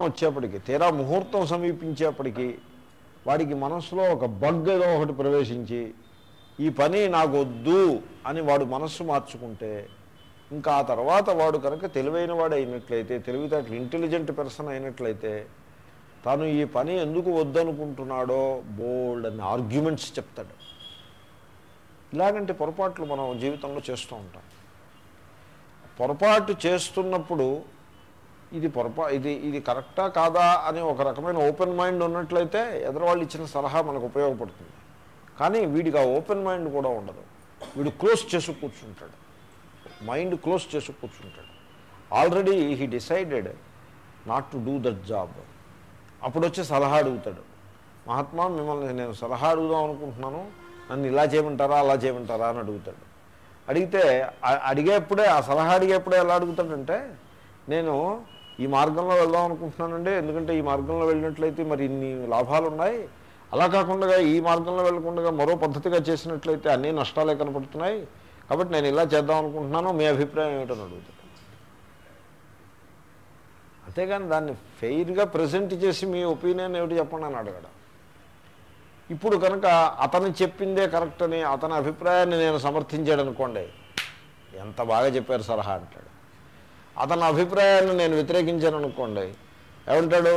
వచ్చేప్పటికి తీరా ముహూర్తం సమీపించేప్పటికీ వాడికి మనసులో ఒక బగ్ ఏదో ఒకటి ప్రవేశించి ఈ పని నాకు వద్దు అని వాడు మనస్సు మార్చుకుంటే ఇంకా ఆ తర్వాత వాడు కనుక తెలివైన వాడు అయినట్లయితే తెలివితేటలు ఇంటెలిజెంట్ పర్సన్ అయినట్లయితే తాను ఈ పని ఎందుకు వద్దనుకుంటున్నాడో బోల్డ్ అని ఆర్గ్యుమెంట్స్ చెప్తాడు. ఇలాగంటి పొరపాట్లు మనం జీవితంలో చేస్తూ ఉంటాం. పొరపాటు చేస్తున్నప్పుడు ఇది పొరపా ఇది ఇది కరెక్టా కాదా అని ఒక రకమైన ఓపెన్ మైండ్ ఉన్నట్లయితే ఎదరవాళ్ళు ఇచ్చిన సలహా మనకు ఉపయోగపడుతుంది. కానీ వీడికి ఆ ఓపెన్ మైండ్ కూడా ఉండదు. వీడు క్లోజ్ చేసి కూర్చుంటాడు. మైండ్ క్లోజ్ చేసి కూర్చుంటాడు. Already he decided not to do that job. అప్పుడు వచ్చి సలహా అడుగుతాడు. మహాత్మా మిమ్మల్ని నేను సలహా అడుగుదాం అనుకుంటున్నాను. నన్ను ఇలా చేయమంటారా అలా చేయమంటారా అని అడుగుతాడు. అడిగితే అడిగేప్పుడే ఆ సలహా అడిగేప్పుడే ఎలా అడుగుతాడంటే నేను ఈ మార్గంలో వెళ్దాం అనుకుంటున్నానండి. ఎందుకంటే ఈ మార్గంలో వెళ్ళినట్లయితే మరి ఇన్ని లాభాలు ఉన్నాయి అలా కాకుండా ఈ మార్గంలో వెళ్ళకుండా మరో పద్ధతిగా చేసినట్లయితే అన్ని నష్టాలే కనపడుతున్నాయి. కాబట్టి నేను ఇలా చేద్దాం అనుకుంటున్నాను. మీ అభిప్రాయం ఏమిటని అడుగుతాను అంతేగాని దాన్ని ఫెయిర్గా ప్రజెంట్ చేసి మీ ఒపీనియన్ ఏమిటి చెప్పండి అని అడగడం. ఇప్పుడు కనుక అతను చెప్పిందే కరెక్ట్ అని అతని అభిప్రాయాన్ని నేను సమర్థించాడు అనుకోండి ఎంత బాగా చెప్పారు సలహా అంటాడు. అతని అభిప్రాయాన్ని నేను వ్యతిరేకించాను అనుకోండి. ఏమంటాడు?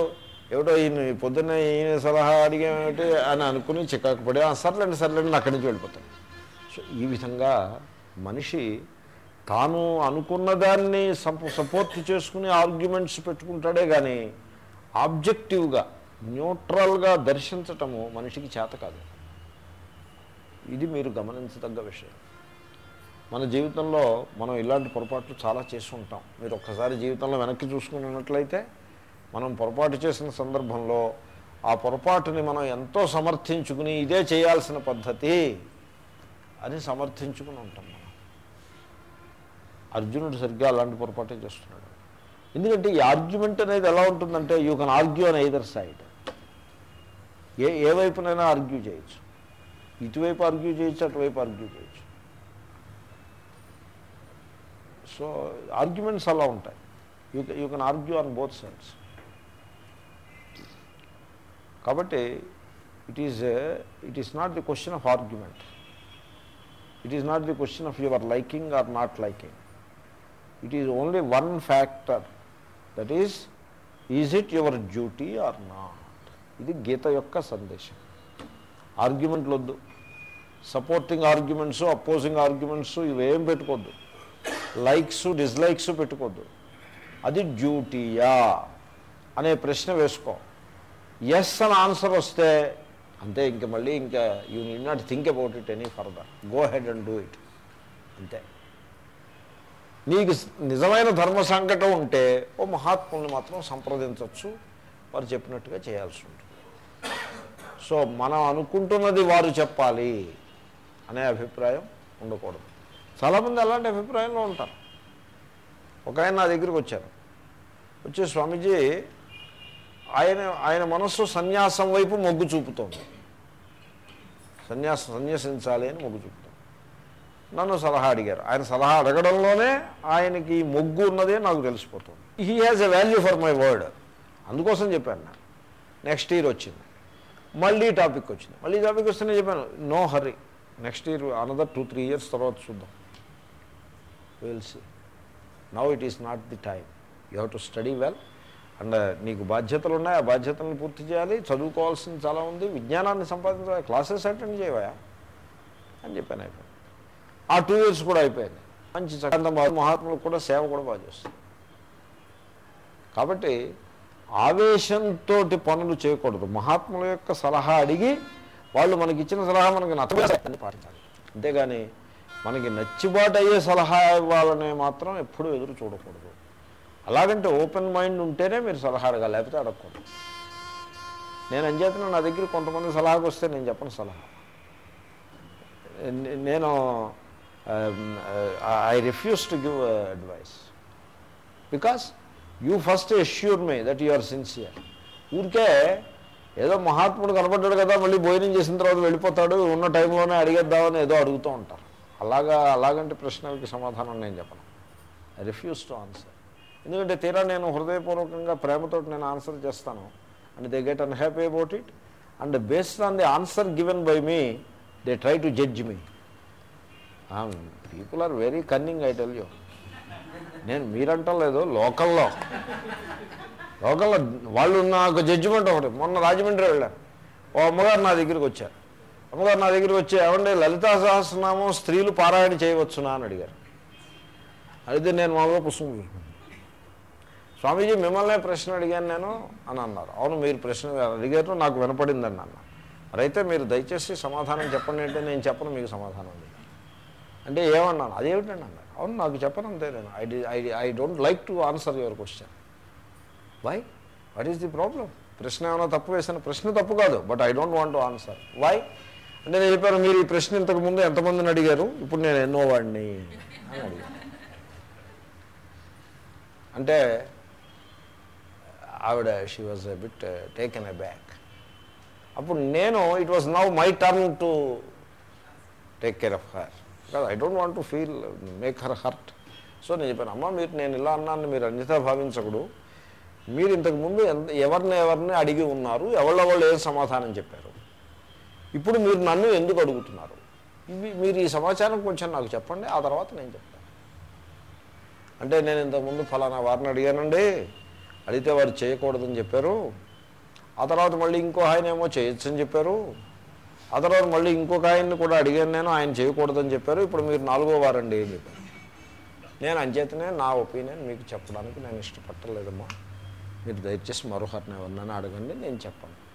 ఏమిటో ఈయన పొద్దున్న ఈయన సలహా అడిగేమిటి అని అనుకుని చికాకు పడి సర్లేండి సర్లేండి అక్కడి నుంచి వెళ్ళిపోతాడు సో ఈ విధంగా మనిషి తాను అనుకున్న దాన్ని సపోర్ట్ చేసుకుని ఆర్గ్యుమెంట్స్ పెట్టుకుంటాడే కానీ ఆబ్జెక్టివ్గా న్యూట్రల్గా దర్శించటము మనిషికి చేత కాదు. ఇది మీరు గమనించదగ్గ విషయం. మన జీవితంలో మనం ఇలాంటి పొరపాట్లు చాలా చేసి ఉంటాం. మీరు ఒక్కసారి జీవితంలో వెనక్కి చూసుకున్నట్లయితే మనం పొరపాటు చేసిన సందర్భంలో ఆ పొరపాటుని మనం ఎంతో సమర్థించుకుని ఇదే చేయాల్సిన పద్ధతి అని సమర్థించుకుని ఉంటాం మనం. అర్జునుడు సరిగ్గా అలాంటి పొరపాటే చేస్తున్నాడు. ఎందుకంటే ఈ ఆర్గ్యుమెంట్ అనేది ఎలా ఉంటుందంటే you can argue on either side ఏ ఏ వైపునైనా ఆర్గ్యూ చేయొచ్చు. ఇటువైపు ఆర్గ్యూ చేయొచ్చు అటువైపు ఆర్గ్యూ చేయొచ్చు. సో ఆర్గ్యుమెంట్స్ అలా ఉంటాయి. You you can argue on both sides. కాబట్టి it is it is not the question of argument. It is not the question of your liking or not liking. It is only one factor. That is is it your duty or not? ఇది గీత యొక్క సందేశం. ఆర్గ్యుమెంట్లు వద్దు. Supporting arguments opposing arguments ఇవేం పెట్టుకోవద్దు. Likes dislikes పెట్టుకోవద్దు అది డ్యూటీయా? అనే ప్రశ్న వేసుకో. ఎస్ అని ఆన్సర్ వస్తే అంతే ఇంక మళ్ళీ ఇంకా you need not think about it any further go ahead and do it అంతే. నీకు నిజమైన ధర్మ సంకటం ఉంటే ఓ మహాత్ముల్ని మాత్రం సంప్రదించవచ్చు వారు చెప్పినట్టుగా చేయాల్సి ఉంటుంది. సో మనం అనుకుంటున్నది వారు చెప్పాలి అనే అభిప్రాయం ఉండకూడదు. చాలామంది అలాంటి అభిప్రాయంలో ఉంటారు. ఒక ఆయన నా దగ్గరికి వచ్చారు. వచ్చి స్వామీజీ ఆయన ఆయన మనస్సు సన్యాసం వైపు మొగ్గు చూపుతోంది. సన్యాసం సన్యాసించాలి అని మొగ్గు చూపుతోంది. నన్ను సలహా అడిగారు. ఆయన సలహా అడగడంలోనే ఆయనకి మొగ్గు ఉన్నదే నాకు తెలిసిపోతుంది. He has a value for my word అందుకోసం చెప్పాను నేను. నెక్స్ట్ ఇయర్ వచ్చింది. మళ్ళీ టాపిక్ వచ్చింది. మళ్ళీ టాపిక్ వస్తేనే చెప్పాను no hurry next year another two three years తర్వాత చూద్దాం. Will see now it is not the time you have to study well and నీకు బాధ్యతలు ఉన్నాయి. ఆ బాధ్యతలను పూర్తి చేయాలి. చదువుకోవాల్సింది చాలా ఉంది. విజ్ఞానాన్ని సంపాదించాలి క్లాసెస్ అటెండ్ చేయవా అని చెప్పాను అయిపోయింది ఆ టూ ఇయర్స్ కూడా అయిపోయింది. మంచి చక్కంత మహాత్ములకు కూడా సేవ కూడా బాగా చేస్తుంది కాబట్టి ఆవేశంతో పనులు చేయకూడదు. మహాత్ముల యొక్క సలహా అడిగి వాళ్ళు మనకి ఇచ్చిన సలహా మనకి నచ్చని పాటించాలి. అంతేగాని మనకి నచ్చిబాటు అయ్యే సలహా ఇవ్వాలనే మాత్రం ఎప్పుడూ ఎదురు చూడకూడదు. అలాగంటే ఓపెన్ మైండ్ ఉంటేనే మీరు సలహా అడగాలి లేకపోతే అడగకూడదు. నేను అంచేతన నా దగ్గర కొంతమంది సలహాకు వస్తే నేను చెప్పను సలహా. నేను I refuse to give advice. Because you first assure me that you are sincere. ఊరికే ఏదో మహాత్ముడు కనపడ్డాడు కదా మళ్ళీ భోజనం చేసిన తర్వాత వెళ్ళిపోతాడు ఉన్న టైంలోనే అడిగేద్దామని ఏదో అడుగుతూ ఉంటారు. అలాగా అలాగంటి ప్రశ్నలకి సమాధానం నేను చెప్పను. ఐ రిఫ్యూజ్ టు ఆన్సర్ ఎందుకంటే తీరా నేను హృదయపూర్వకంగా ప్రేమతో నేను ఆన్సర్ చేస్తాను. And they get unhappy about it and based on the answer given by me they try to judge me people are very cunning I tell you నేను మీరంటలేదు లోకల్లో. లోకల్లో వాళ్ళు నాకు జడ్జిమెంట్ ఒకటి. మొన్న రాజమండ్రి వెళ్ళాను. ఓ అమ్మగారు నా దగ్గరికి వచ్చారు. అమ్మగారు నా దగ్గరికి వచ్చి ఏమంటే లలితా సహస్రనామం స్త్రీలు పారాయణ చేయవచ్చునా అని అడిగారు. అయితే నేను మామూలుగా పుస్తకం చూసుకున్నాను స్వామీజీ మిమ్మల్నే ప్రశ్న అడిగాను నేను అని అన్నారు. అవును మీరు ప్రశ్న అడిగారు నాకు వినపడిందండి అన్న మరైతే మీరు దయచేసి సమాధానం చెప్పండి అంటే నేను చెప్పను మీకు సమాధానం లేదు. అంటే ఏమన్నాను? అదేమిటండి అన్నారు. అవును నాకు చెప్పను అంతే నేను. I I I don't like to answer your question why what is the problem ప్రశ్న ఏమైనా తప్పు వేసిన ప్రశ్న తప్పు కాదు but I don't want to answer why అంటే నేను చెప్పాను మీరు ఈ ప్రశ్న ఇంతకు ముందు ఎంతమందిని అడిగారు? ఇప్పుడు నేను ఎన్నో వాడిని అని అడిగాను అంటే ఆవిడ she was a bit taken aback అప్పుడు నేను it was now my turn to take care of her because I don't want to feel make her hurt so నేను చెప్పాను అమ్మ మీరు నేను ఇలా అన్నాను మీరు అన్యతా భావించకూడదు. మీరు ఇంతకు ముందు ఎంత ఎవరిని ఎవరిని అడిగి ఉన్నారు? ఎవళ్ళెవాళ్ళు ఏం సమాధానం చెప్పారు? ఇప్పుడు మీరు నన్ను ఎందుకు అడుగుతున్నారు? ఇవి మీరు ఈ సమాచారం కొంచెం నాకు చెప్పండి ఆ తర్వాత నేను చెప్తాను. అంటే నేను ఇంతకుముందు ఫలానా వారిని అడిగానండి అడిగితే వారు చేయకూడదని చెప్పారు. ఆ తర్వాత మళ్ళీ ఇంకో ఆయన ఏమో చేయొచ్చని చెప్పారు. ఆ తర్వాత మళ్ళీ ఇంకొక ఆయన్ని కూడా అడిగాను నేను ఆయన చేయకూడదని చెప్పారు. ఇప్పుడు మీరు నాలుగో వారండి అని చెప్పారు. నేను అంచేతనే నా ఒపీనియన్ మీకు చెప్పడానికి నేను ఇష్టపడలేదమ్మా మీరు దయచేసి మరోహర్ని ఎవరినైనా అడగండి నేను చెప్పండి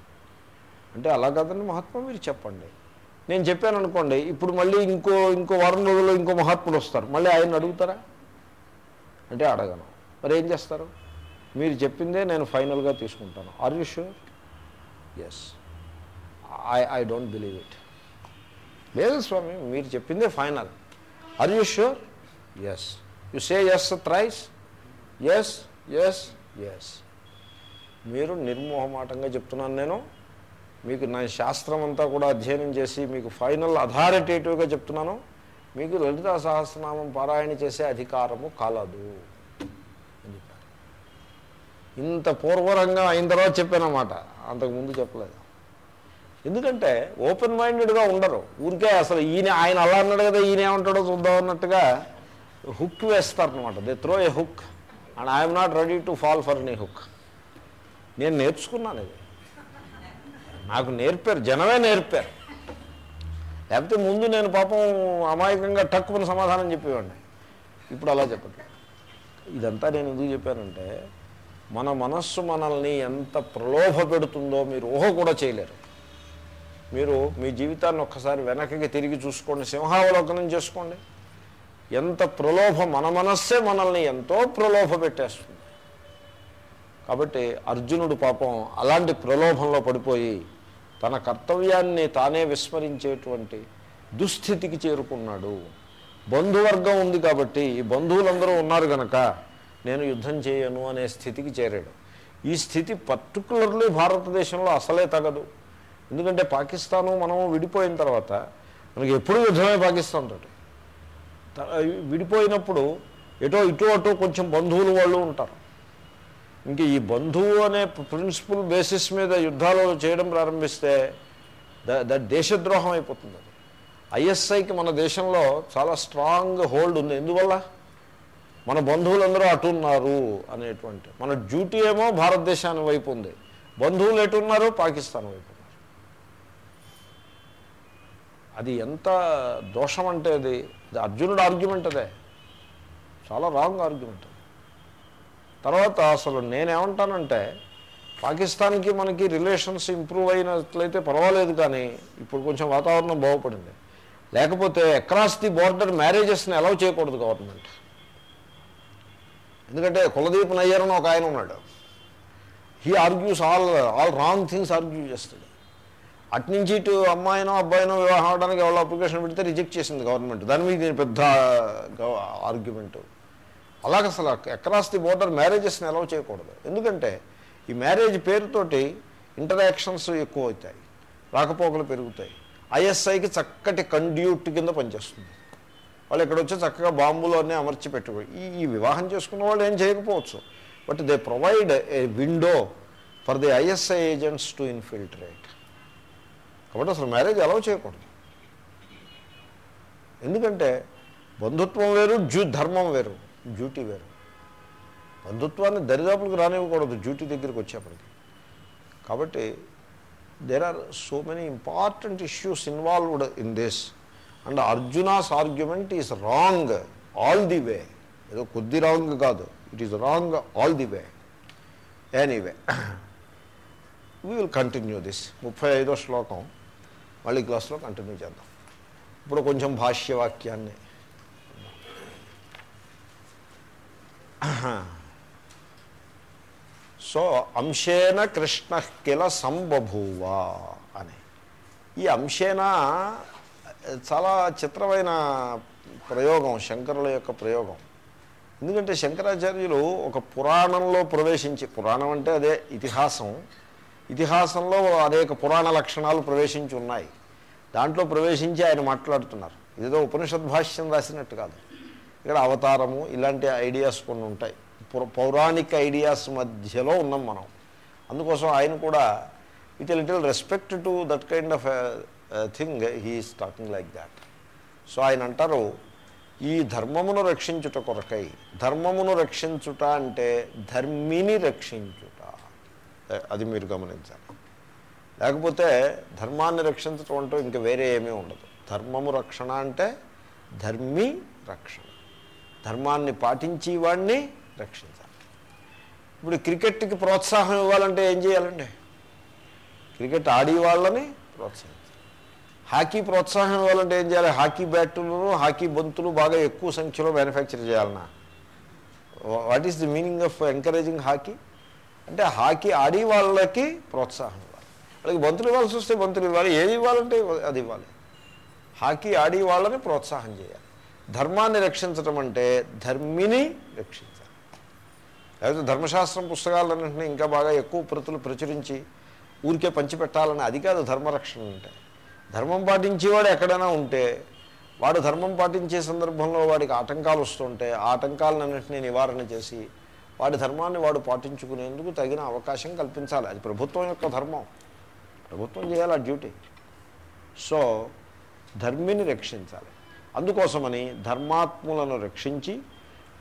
అంటే అలా కాదండి మహాత్మ మీరు చెప్పండి. నేను చెప్పాను అనుకోండి ఇప్పుడు మళ్ళీ ఇంకో ఇంకో వారం రోజుల్లో ఇంకో మహాత్ముడు వస్తారు. మళ్ళీ ఆయన అడుగుతారా? అంటే అడగను. మరి ఏం చేస్తారు? మీరు చెప్పిందే నేను ఫైనల్గా తీసుకుంటాను. Are you sure yes I I don't believe it లేదు స్వామి మీరు చెప్పిందే final. Are you sure yes you say yes thrice yes yes yes మీరు నిర్మోహమాటంగా చెప్తున్నాను నేను. మీకు నా శాస్త్రం అంతా కూడా అధ్యయనం చేసి మీకు ఫైనల్ అథారిటేటివ్గా చెప్తున్నాను. మీకు లలితా సహస్రనామం పారాయణ చేసే అధికారము కలదు అని ఇంత పూర్వరంగా అయిన తర్వాత చెప్పానమాట. అంతకుముందు చెప్పలేదు. ఎందుకంటే ఓపెన్ మైండెడ్గా ఉండరు. ఊరికే అసలు ఈయన ఆయన అలా అన్నాడు కదా ఈయన ఏమంటాడో చూద్దాం అన్నట్టుగా హుక్ వేస్తారనమాట they throw a hook and I'm not ready to fall for any hook నేను నేర్చుకున్నాను ఇది. నాకు నేర్పారు జనమే నేర్పారు. లేకపోతే ముందు నేను పాపం అమాయకంగా టక్కుని సమాధానం చెప్పేవాడిని. ఇప్పుడు అలా చెప్పదు ఇదంతా నేను ఎందుకు చెప్పానంటే మన మనస్సు మనల్ని ఎంత ప్రలోభ పెడుతుందో మీరు ఊహ కూడా చేయలేరు. మీరు మీ జీవితాన్ని ఒక్కసారి వెనకకి తిరిగి చూసుకోండి సింహావలోకనం చేసుకోండి. ఎంత ప్రలోభ మన మనస్సే మనల్ని ఎంతో ప్రలోభ పెట్టేస్తుంది. కాబట్టి అర్జునుడు పాపం అలాంటి ప్రలోభంలో పడిపోయి తన కర్తవ్యాన్ని తానే విస్మరించేటువంటి దుస్థితికి చేరుకున్నాడు. బంధువర్గం ఉంది కాబట్టి ఈ బంధువులందరూ ఉన్నారు కనుక నేను యుద్ధం చేయను అనే స్థితికి చేరాడు. ఈ స్థితి పర్టికులర్లీ భారతదేశంలో అసలే తగదు. ఎందుకంటే పాకిస్తాను మనం విడిపోయిన తర్వాత మనకి ఎప్పుడు యుద్ధమే పాకిస్తాన్ తోటి. విడిపోయినప్పుడు ఎటో ఇటు అటు కొంచెం బంధువులు వాళ్ళు ఉంటారు. ఇంక ఈ బంధువు అనే ప్రిన్సిపల్ బేసిస్ మీద యుద్ధాలు చేయడం ప్రారంభిస్తే ద దేశద్రోహం అయిపోతుంది అది. ఐఎస్ఐకి మన దేశంలో చాలా స్ట్రాంగ్ హోల్డ్ ఉంది. ఎందువల్ల? మన బంధువులందరూ అటున్నారు అనేటువంటి. మన డ్యూటీ ఏమో భారతదేశాన్ని వైపు ఉంది. బంధువులు ఎటున్నారు పాకిస్తాన్ వైపు ఉన్నారు. అది ఎంత దోషం అంటే అది. అది అర్జునుడు ఆర్గ్యుమెంట్ అదే. చాలా రాంగ్ ఆర్గ్యుమెంట్ తర్వాత అసలు నేనేమంటానంటే పాకిస్తాన్కి మనకి రిలేషన్స్ ఇంప్రూవ్ అయినట్లయితే పర్వాలేదు కానీ ఇప్పుడు కొంచెం వాతావరణం బాగుపడింది. లేకపోతే అక్రాస్ ది బోర్డర్ మ్యారేజెస్ని అలౌ చేయకూడదు గవర్నమెంట్ ఎందుకంటే కులదీప్ నయ్యర్ అని ఒక ఆయన ఉన్నాడు. He argues all all wrong things argue చేస్తాడు. అట్నుంచి ఇటు అమ్మాయినో అబ్బాయినో వివాహం అవడానికి ఎవరో అప్లికేషన్ పెడితే రిజెక్ట్ చేసింది గవర్నమెంట్ దాని మీద దీని పెద్ద ఆర్గ్యుమెంట్ అలాగ అసలు అక్రాస్ ది బోర్డర్ మ్యారేజెస్ని అలౌ చేయకూడదు. ఎందుకంటే ఈ మ్యారేజ్ పేరుతోటి ఇంటరాక్షన్స్ ఎక్కువ అవుతాయి రాకపోకలు పెరుగుతాయి. ఐఎస్ఐకి చక్కటి కండ్యూట్ కింద పనిచేస్తుంది. వాళ్ళు ఇక్కడ వచ్చి చక్కగా బాంబులు అన్నీ అమర్చి పెట్టుకో ఈ ఈ వివాహం చేసుకున్న వాళ్ళు ఏం చేయకపోవచ్చు. But they provide a window for the ISI agents to infiltrate కాబట్టి అసలు మ్యారేజ్ అలౌ చేయకూడదు. ఎందుకంటే బంధుత్వం వేరు జు ధర్మం వేరు. డ్యూటీ వేరు. బంధుత్వాన్ని దరిదాపులకు రానివ్వకూడదు డ్యూటీ దగ్గరికి వచ్చేప్పటికి. కాబట్టి there are so many important issues involved in this and Arjuna's argument is wrong all the way ఏదో కొద్ది రాంగ్ కాదు. It is wrong all the way anyway we will continue this ముప్పై ఐదో శ్లోకం. మళ్ళీ క్లాస్లో కంటిన్యూ చేద్దాం. ఇప్పుడు కొంచెం భాష్యవాక్యాన్ని సో అంశేన కృష్ణ కిల సంబభూవ అని. ఈ అంశేన చాలా చిత్రమైన ప్రయోగం శంకరుల యొక్క ప్రయోగం. ఎందుకంటే శంకరాచార్యులు ఒక పురాణంలో ప్రవేశించి పురాణం అంటే అదే ఇతిహాసం. ఇతిహాసంలో అనేక పురాణ లక్షణాలు ప్రవేశించి ఉన్నాయి. దాంట్లో ప్రవేశించి ఆయన మాట్లాడుతున్నారు. ఇదేదో ఉపనిషద్ భాష్యం రాసినట్టు కాదు. ఇక్కడ అవతారము ఇలాంటి ఐడియాస్ కొన్ని ఉంటాయి. పౌరాణిక ఐడియాస్ మధ్యలో ఉన్నాం మనం. అందుకోసం ఆయన కూడా with little respect to that kind of thing he is talking like that. So ఆయన అంటారు ఈ ధర్మమును రక్షించుట కొరకై ధర్మమును రక్షించుట అంటే ధర్మిని రక్షించుట. అది మీరు గమనించాలి. లేకపోతే ధర్మాన్ని రక్షించటం అంటూ ఇంకా వేరే ఏమీ ఉండదు. ధర్మము రక్షణ అంటే ధర్మి రక్షణ. ధర్మాన్ని పాటించి వాడిని రక్షించాలి. ఇప్పుడు క్రికెట్కి ప్రోత్సాహం ఇవ్వాలంటే ఏం చేయాలండి? క్రికెట్ ఆడి వాళ్ళని ప్రోత్సహించాలి. హాకీ ప్రోత్సాహం ఇవ్వాలంటే ఏం చేయాలి? హాకీ బ్యాటులను హాకీ బంతులు బాగా ఎక్కువ సంఖ్యలో మ్యానుఫ్యాక్చర్ చేయాలన్నా what is the meaning of encouraging hockey? అంటే హాకీ ఆడి వాళ్ళకి ప్రోత్సాహం ఇవ్వాలి. వాళ్ళకి బంతులు ఇవ్వాల్సి వస్తే బంతులు ఇవ్వాలి. ఏది ఇవ్వాలంటే అది ఇవ్వాలి. హాకీ ఆడి వాళ్ళని ప్రోత్సాహం చేయాలి. ధర్మాన్ని రక్షించటం అంటే ధర్మిని రక్షించాలి. లేకపోతే ధర్మశాస్త్రం పుస్తకాలన్నింటినీ ఇంకా బాగా ఎక్కువ ప్రతులు ప్రచురించి ఊరికే పంచిపెట్టాలని అది కాదు ధర్మరక్షణ అంటే. ధర్మం పాటించేవాడు ఎక్కడైనా ఉంటే వాడు ధర్మం పాటించే సందర్భంలో వాడికి ఆటంకాలు వస్తుంటే ఆ ఆటంకాలన్నింటినీ నివారణ చేసి వాడి ధర్మాన్ని వాడు పాటించుకునేందుకు తగిన అవకాశం కల్పించాలి. అది ప్రభుత్వం యొక్క ధర్మం. ప్రభుత్వం చేయాలి ఆ డ్యూటీ. సో ధర్మిని రక్షించాలి. అందుకోసమని ధర్మాత్ములను రక్షించి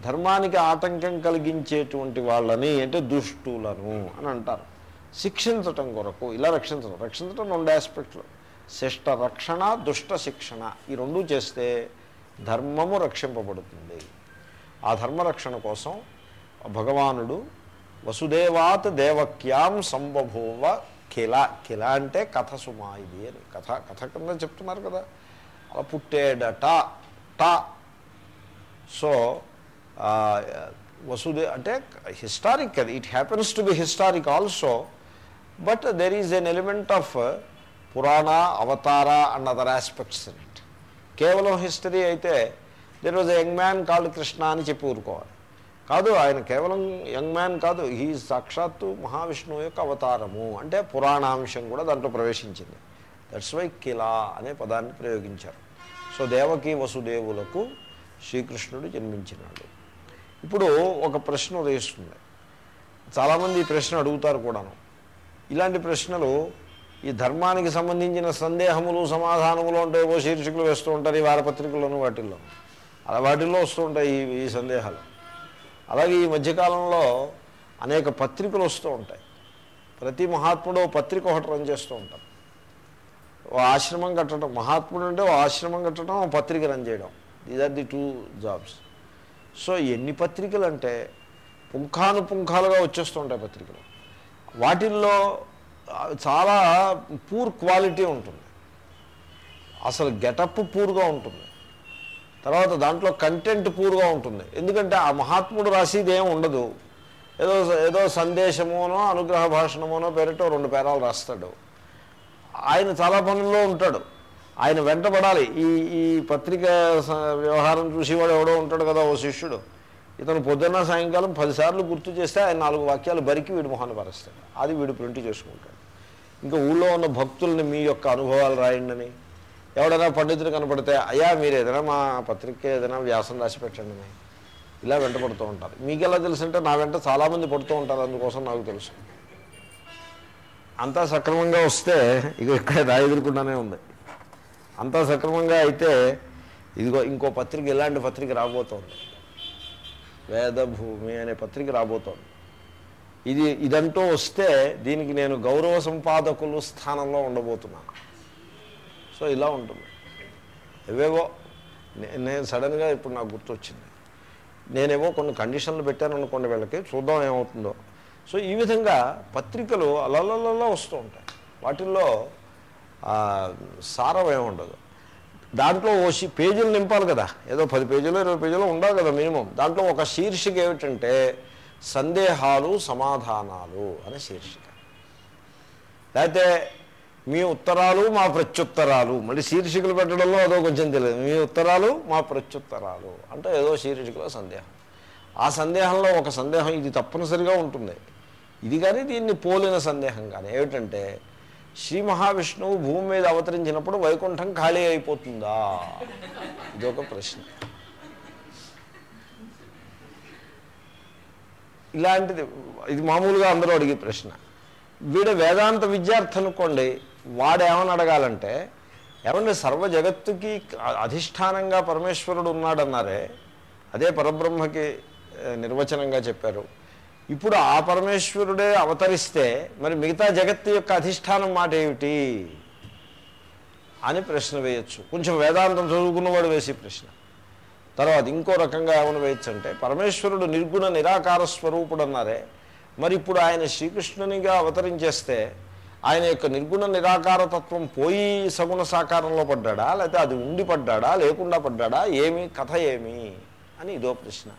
ధర్మానికి ఆటంకం కలిగించేటువంటి వాళ్ళని అంటే దుష్టులను అని అంటారు. శిక్షించటం కొరకు ఇలా రక్షించడం రక్షించడం రెండు ఆస్పెక్ట్లు శిష్ట రక్షణ దుష్ట శిక్షణ ఈ రెండు చేస్తే ధర్మము రక్షింపబడుతుంది. ఆ ధర్మరక్షణ కోసం భగవానుడు వసుదేవాత్ దేవక్యాం సంబభూవ కిల కిల అంటే కథ సుమా ఇది అని. కథ కథ కింద చెప్తున్నారు కదా. అలా పుట్టేడట ట. సో వసుదే అంటే హిస్టారిక్ అది. It happens to be historic also but there is an element of purana avatara and other aspects in it కేవలం హిస్టరీ అయితే there was young man called Krishna అని చెప్పి ఊరుకోవాలి. కాదు ఆయన కేవలం యంగ్ మ్యాన్ కాదు ఈ సాక్షాత్తు మహావిష్ణువు యొక్క అవతారము. అంటే పురాణాంశం కూడా దాంట్లో ప్రవేశించింది. దట్స్ వై కిలా అనే పదాన్ని ప్రయోగించారు. సో దేవకి వసుదేవులకు శ్రీకృష్ణుడు జన్మించినాడు. ఇప్పుడు ఒక ప్రశ్న ఉదయిస్తుంది చాలామంది ఈ ప్రశ్న అడుగుతారు కూడాను. ఇలాంటి ప్రశ్నలు ఈ ధర్మానికి సంబంధించిన సందేహములు సమాధానములు అంటే ఓ శీర్షికలు వేస్తూ ఉంటారు ఈ వారపత్రికల్లోనూ వాటిల్లో. అలా వాటిల్లో వస్తూ ఉంటాయి ఈ ఈ సందేహాలు. అలాగే ఈ మధ్యకాలంలో అనేక పత్రికలు వస్తూ ఉంటాయి. ప్రతి మహాత్ముడు ఓ పత్రిక ఒకటి రన్ చేస్తూ ఉంటారు ఓ ఆశ్రమం కట్టడం మహాత్ముడు అంటే ఓ ఆశ్రమం కట్టడం ఓ పత్రిక రన్ చేయడం. These are the two jobs so ఎన్ని పత్రికలు అంటే పుంఖానుపుంఖాలుగా వచ్చేస్తుంటాయి పత్రికలు. వాటిల్లో చాలా పూర్ క్వాలిటీ ఉంటుంది. అసలు గెటప్ పూర్గా ఉంటుంది. తర్వాత దాంట్లో కంటెంట్ పూర్గా ఉంటుంది. ఎందుకంటే ఆ మహాత్ముడు రాసేది ఏం ఉండదు. ఏదో ఏదో సందేశమోనో అనుగ్రహ భాషణమోనో పేరిటో రెండు పేరాలు రాస్తాడు. ఆయన చాలా పనుల్లో ఉంటాడు. ఆయన వెంటబడాలి. ఈ ఈ పత్రిక వ్యవహారం చూసేవాడు ఎవడో ఉంటాడు కదా ఓ శిష్యుడు. ఇతను పొద్దున్న సాయంకాలం పదిసార్లు గుర్తు చేస్తే ఆయన నాలుగు వాక్యాలు బరికి వీడు మొహాన్ని పరుస్తాడు అది వీడు ప్రింట్ చేసుకుంటాడు. ఇంకా ఊళ్ళో ఉన్న భక్తుల్ని మీ యొక్క అనుభవాలు రాయండి అని ఎవడైనా పండితులు కనపడితే అయ్యా మీరు ఏదైనా మా పత్రిక ఏదైనా వ్యాసం రాసి పెట్టండి. అని ఇలా వెంట పడుతూ ఉంటారు. మీకు ఎలా తెలుసు అంటే నా వెంట చాలామంది పడుతూ ఉంటారు. అందుకోసం నాకు తెలుసు. అంతా సక్రమంగా వస్తే ఇక ఇక్కడ రా ఎదుర్కొండానే ఉంది. అంతా సక్రమంగా అయితే ఇదిగో ఇంకో పత్రిక ఇలాంటి పత్రిక రాబోతోంది? వేదభూమి అనే పత్రిక రాబోతోంది. ఇది ఇదంటూ వస్తే దీనికి నేను గౌరవ సంపాదకులు స్థానంలో ఉండబోతున్నాను. సో ఇలా ఉంటుంది. ఏవేవో నేను సడన్గా ఇప్పుడు నాకు గుర్తొచ్చింది. నేనేమో కొన్ని కండిషన్లు పెట్టాను అనుకోండి వీళ్ళకి చూద్దాం ఏమవుతుందో. సో ఈ విధంగా పత్రికలు అలలలలో వస్తూ ఉంటాయి. వాటిల్లో ఆ, సారం ఏముండదు దాంట్లో ఓ పేజీలు నింపాలి కదా. ఏదో పది పేజీలు ఇరవై పేజీలు ఉండాలి కదా మినిమం. దాంట్లో ఒక శీర్షిక ఏమిటంటే సందేహాలు సమాధానాలు అనే శీర్షిక. లేకపోతే మీ ఉత్తరాలు మా ప్రత్యుత్తరాలు. మళ్ళీ శీర్షికలు పెట్టడంలో అదో కొంచెం తెలియదు. మీ ఉత్తరాలు మా ప్రత్యుత్తరాలు. అంటే ఏదో శీర్షికలో సందేహం. ఆ సందేహంలో ఒక సందేహం ఇది తప్పనిసరిగా ఉంటుంది. ఇది కానీ దీన్ని పోలిన సందేహం కానీ ఏమిటంటే శ్రీ మహావిష్ణువు భూమి మీద అవతరించినప్పుడు వైకుంఠం ఖాళీ అయిపోతుందా? ఇదొక ప్రశ్న. ఇలాంటిది ఇది మామూలుగా అందరూ అడిగే ప్రశ్న. వీడు వేదాంత విద్యార్థి అనుకోండి వాడు అడగాలంటే ఏమంటే సర్వ జగత్తుకి అధిష్టానంగా పరమేశ్వరుడు ఉన్నాడన్నారే అదే పరబ్రహ్మకి నిర్వచనంగా చెప్పారు. ఇప్పుడు ఆ పరమేశ్వరుడే అవతరిస్తే మరి మిగతా జగత్తు యొక్క అధిష్టానం మాట ఏమిటి అని ప్రశ్న వేయచ్చు. కొంచెం వేదాంతం చదువుకున్నవాడు వేసే ప్రశ్న. తర్వాత ఇంకో రకంగా ఏమని వేయచ్చు అంటే పరమేశ్వరుడు నిర్గుణ నిరాకార స్వరూపుడు అన్నారే మరి ఇప్పుడు ఆయన శ్రీకృష్ణునిగా అవతరించేస్తే ఆయన యొక్క నిర్గుణ నిరాకార తత్వం పోయి సగుణ సాకారంలో పడ్డాడా? లేకపోతే అది ఉండి పడ్డాడా లేకుండా పడ్డాడా? ఏమి? కథ ఏమి? అని ఇదో ప్రశ్న.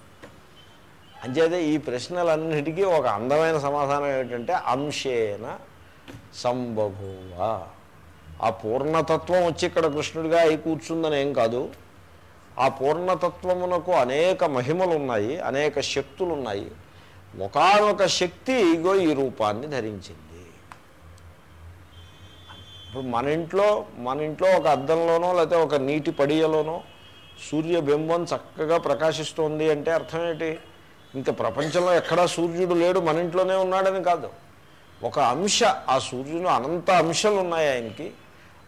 అంచేతే ఈ ప్రశ్నలన్నిటికీ ఒక అందమైన సమాధానం ఏమిటంటే అంశేన సంబభూవ. ఆ పూర్ణతత్వం వచ్చి ఇక్కడ కృష్ణుడిగా అయి కూర్చుందని ఏం కాదు. ఆ పూర్ణతత్వమునకు అనేక మహిమలు ఉన్నాయి అనేక శక్తులు ఉన్నాయి ఒకనొక శక్తి ఇగో ఈ రూపాన్ని ధరించింది. ఇప్పుడు మన ఇంట్లో మన ఇంట్లో ఒక అద్దంలోనో లేకపోతే ఒక నీటి పడియలోనో సూర్యబింబం చక్కగా ప్రకాశిస్తోంది అంటే అర్థం ఏంటి? ఇంకా ప్రపంచంలో ఎక్కడా సూర్యుడు లేడు మన ఇంట్లోనే ఉన్నాడని కాదు. ఒక అంశ ఆ సూర్యుని అనంత అంశాలు ఉన్నాయి ఆయనకి.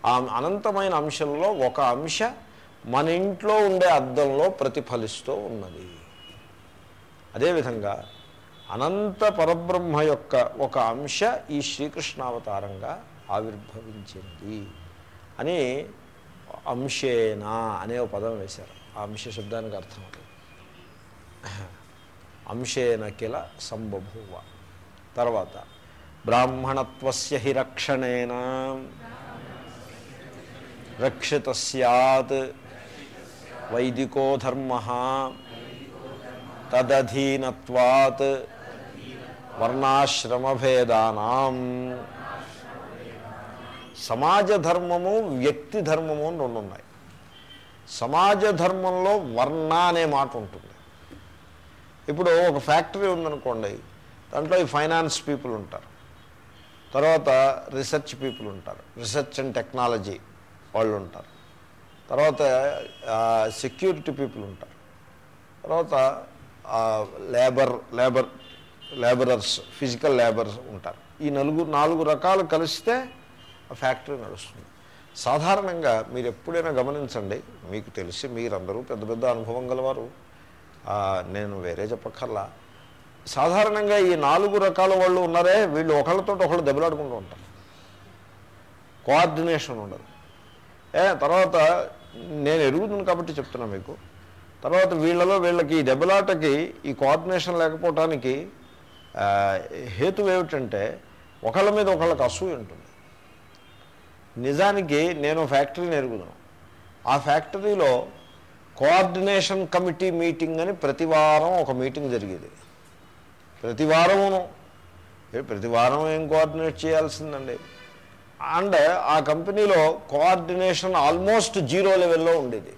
ఆ అనంతమైన అంశంలో ఒక అంశ మన ఇంట్లో ఉండే అద్దంలో ప్రతిఫలిస్తూ ఉన్నది. అదేవిధంగా అనంత పరబ్రహ్మ యొక్క ఒక అంశ ఈ శ్రీకృష్ణావతారంగా ఆవిర్భవించింది అని అంశేనా అనే పదం వేశారు. ఆ అంశ శబ్దానికి అర్థం అది. అంశేన కిల సంబభూవ. తర్వాత బ్రాహ్మణత్వస్య హి రక్షణేన. రక్షిత సత్ వైదికో ధర్మ. తదధీనత్వాత్ వర్ణాశ్రమభేదానం. సమాజ ధర్మము వ్యక్తి ధర్మము అని రెండు ఉన్నాయి సమాజ ధర్మంలో వర్ణ అనే మాట ఉంటుంది. ఇప్పుడు ఒక ఫ్యాక్టరీ ఉందనుకోండి దాంట్లో ఈ ఫైనాన్స్ పీపుల్ ఉంటారు. తర్వాత రీసెర్చ్ పీపుల్ ఉంటారు. రీసెర్చ్ అండ్ టెక్నాలజీ వాళ్ళు ఉంటారు. తర్వాత సెక్యూరిటీ పీపుల్ ఉంటారు. తర్వాత labour labour labourers physical labours ఉంటారు. ఈ నలుగురు నాలుగు రకాలు కలిస్తే ఆ ఫ్యాక్టరీ నడుస్తుంది. సాధారణంగా మీరు ఎప్పుడైనా గమనించండి మీకు తెలిసి మీరందరూ పెద్ద పెద్ద అనుభవం గలవారు. నేను వేరే చెప్పక్కర్లా. సాధారణంగా ఈ నాలుగు రకాల వాళ్ళు ఉన్నారే వీళ్ళు ఒకళ్ళతో ఒకళ్ళు దెబ్బలాడుకుంటూ ఉంటారు. కోఆర్డినేషన్ ఉండదు. ఏ తర్వాత నేను ఎరుగుతుంది కాబట్టి చెప్తున్నా మీకు. తర్వాత వీళ్ళలో వీళ్ళకి ఈ దెబ్బలాటకి ఈ కోఆర్డినేషన్ లేకపోవటానికి హేతు ఏమిటంటే ఒకళ్ళ మీద ఒకళ్ళకి అసూయ ఉంటుంది. నిజానికి నేను ఫ్యాక్టరీని ఎరుగుదాను. ఆ ఫ్యాక్టరీలో కోఆర్డినేషన్ కమిటీ మీటింగ్ అని ప్రతి వారం ఒక మీటింగ్ జరిగేది. ప్రతి వారమును. ప్రతి వారం ఏం కోఆర్డినేట్ చేయాల్సిందండి? అండ్ ఆ కంపెనీలో కోఆర్డినేషన్ ఆల్మోస్ట్ జీరో లెవెల్లో ఉండేది.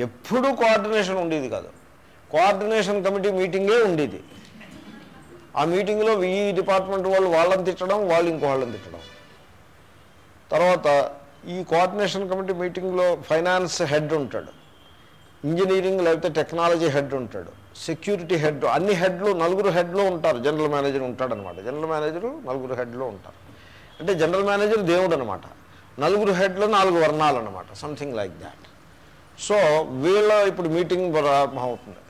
ఎప్పుడూ కోఆర్డినేషన్ ఉండేది కాదు. కోఆర్డినేషన్ కమిటీ మీటింగే ఉండేది. ఆ మీటింగ్లో ఈ డిపార్ట్మెంట్ వాళ్ళు వాళ్ళని తిట్టడం వాళ్ళు ఇంకో వాళ్ళని తిట్టడం. తర్వాత ఈ కోఆర్డినేషన్ కమిటీ మీటింగ్లో ఫైనాన్స్ హెడ్ ఉంటాడు. ఇంజనీరింగ్ లేకపోతే టెక్నాలజీ హెడ్ ఉంటాడు. సెక్యూరిటీ హెడ్ అన్ని హెడ్లు నలుగురు హెడ్లు ఉంటారు. జనరల్ మేనేజర్ ఉంటాడనమాట. జనరల్ మేనేజరు నలుగురు హెడ్లు ఉంటారు. అంటే జనరల్ మేనేజర్ దేవుడు అనమాట నలుగురు హెడ్లు నాలుగు వర్ణాలు అనమాట సంథింగ్ లైక్ దాట్. సో వీళ్ళ ఇప్పుడు మీటింగ్ ప్రారంభం అవుతుంది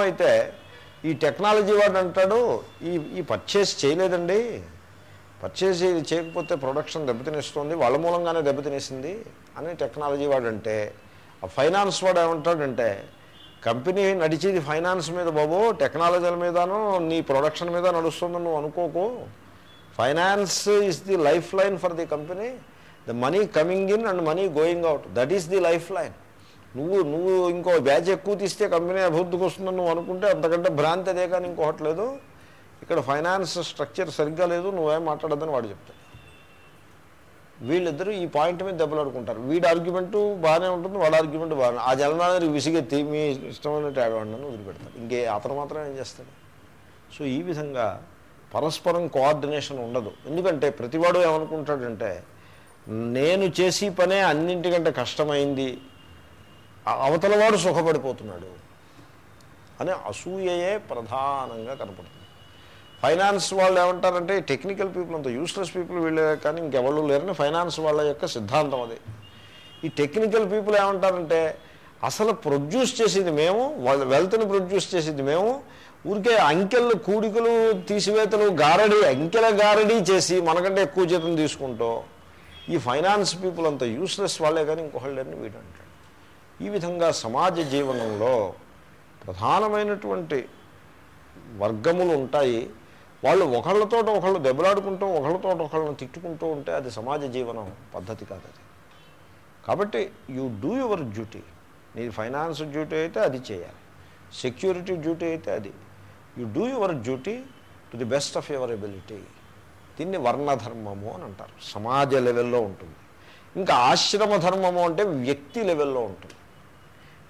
అయితే ఈ టెక్నాలజీ వాడు అంటాడు ఈ ఈ పర్చేస్ చేయలేదండి. పర్చేజ్ చేయకపోతే ప్రొడక్షన్ దెబ్బతినేస్తుంది. వాళ్ళ మూలంగానే దెబ్బతినేసింది. అని టెక్నాలజీ వాడంటే ఆ ఫైనాన్స్ వాడు ఏమంటాడంటే కంపెనీ నడిచేది ఫైనాన్స్ మీద బాబు టెక్నాలజీల మీదను నీ ప్రొడక్షన్ మీద నడుస్తుందని నువ్వు అనుకోకు. Finance is the life line for the company the money coming in and money going out that is the life line నువ్వు నువ్వు ఇంకో బ్యాచ్ ఎక్కువ తీస్తే కంపెనీ అభివృద్ధికి వస్తుందని నువ్వు అనుకుంటే అంతకంటే భ్రాంతి అదే కానీ ఇంకోటి లేదు. ఇక్కడ ఫైనాన్స్ స్ట్రక్చర్ సరిగ్గా లేదు నువ్వేం మాట్లాడద్దని వాడు చెప్తాడు. వీళ్ళిద్దరూ ఈ పాయింట్ మీద దెబ్బలాడుకుంటారు. వీడి ఆర్గ్యుమెంట్ బాగానే ఉంటుంది వాడి ఆర్గ్యుమెంట్ బాగానే ఆ జలనాథరి విసిగెత్తి మీ ఇష్టమైన ఆడవాడిని వదిలిపెడతారు. ఇంకే అతను మాత్రం ఏం చేస్తాడు? సో ఈ విధంగా పరస్పరం కోఆర్డినేషన్ ఉండదు. ఎందుకంటే ప్రతివాడు ఏమనుకుంటాడంటే నేను చేసి పనే అన్నింటికంటే కష్టమైంది అవతలవాడు సుఖపడిపోతున్నాడు అనే అసూయయే ప్రధానంగా కనపడుతుంది. ఫైనాన్స్ వాళ్ళు ఏమంటారంటే టెక్నికల్ పీపుల్ అంత యూస్లెస్ పీపుల్ వీళ్ళే కానీ ఇంకెవరు లేరని ఫైనాన్స్ వాళ్ళ యొక్క సిద్ధాంతం అది. ఈ టెక్నికల్ పీపుల్ ఏమంటారంటే అసలు ప్రొడ్యూస్ చేసేది మేము వాళ్ళ వెల్త్ని ప్రొడ్యూస్ చేసేది మేము ఊరికే అంకెలు కూడికలు తీసివేతలు గారడి అంకెల గారడి చేసి మనకంటే ఎక్కువ జీతం తీసుకుంటూ ఈ ఫైనాన్స్ పీపుల్ అంత యూస్లెస్ వాళ్ళే కానీ ఇంకొకళ్ళని వీడు అంటాడు. ఈ విధంగా సమాజ జీవనంలో ప్రధానమైనటువంటి వర్గములు ఉంటాయి. వాళ్ళు ఒకళ్ళతో ఒకళ్ళు దెబ్బలాడుకుంటూ ఒకళ్ళతో ఒకళ్ళని తిట్టుకుంటూ ఉంటే అది సమాజ జీవనం పద్ధతి కాదు అది. కాబట్టి యూ డూ యువర్ డ్యూటీ నీ ఫైనాన్స్ డ్యూటీ అయితే అది చేయాలి. సెక్యూరిటీ డ్యూటీ అయితే అది. You do your duty to the best of your ability దీన్ని వర్ణధర్మము అని అంటారు. సమాజ లెవెల్లో ఉంటుంది. ఇంకా ఆశ్రమ ధర్మము అంటే వ్యక్తి లెవెల్లో ఉంటుంది.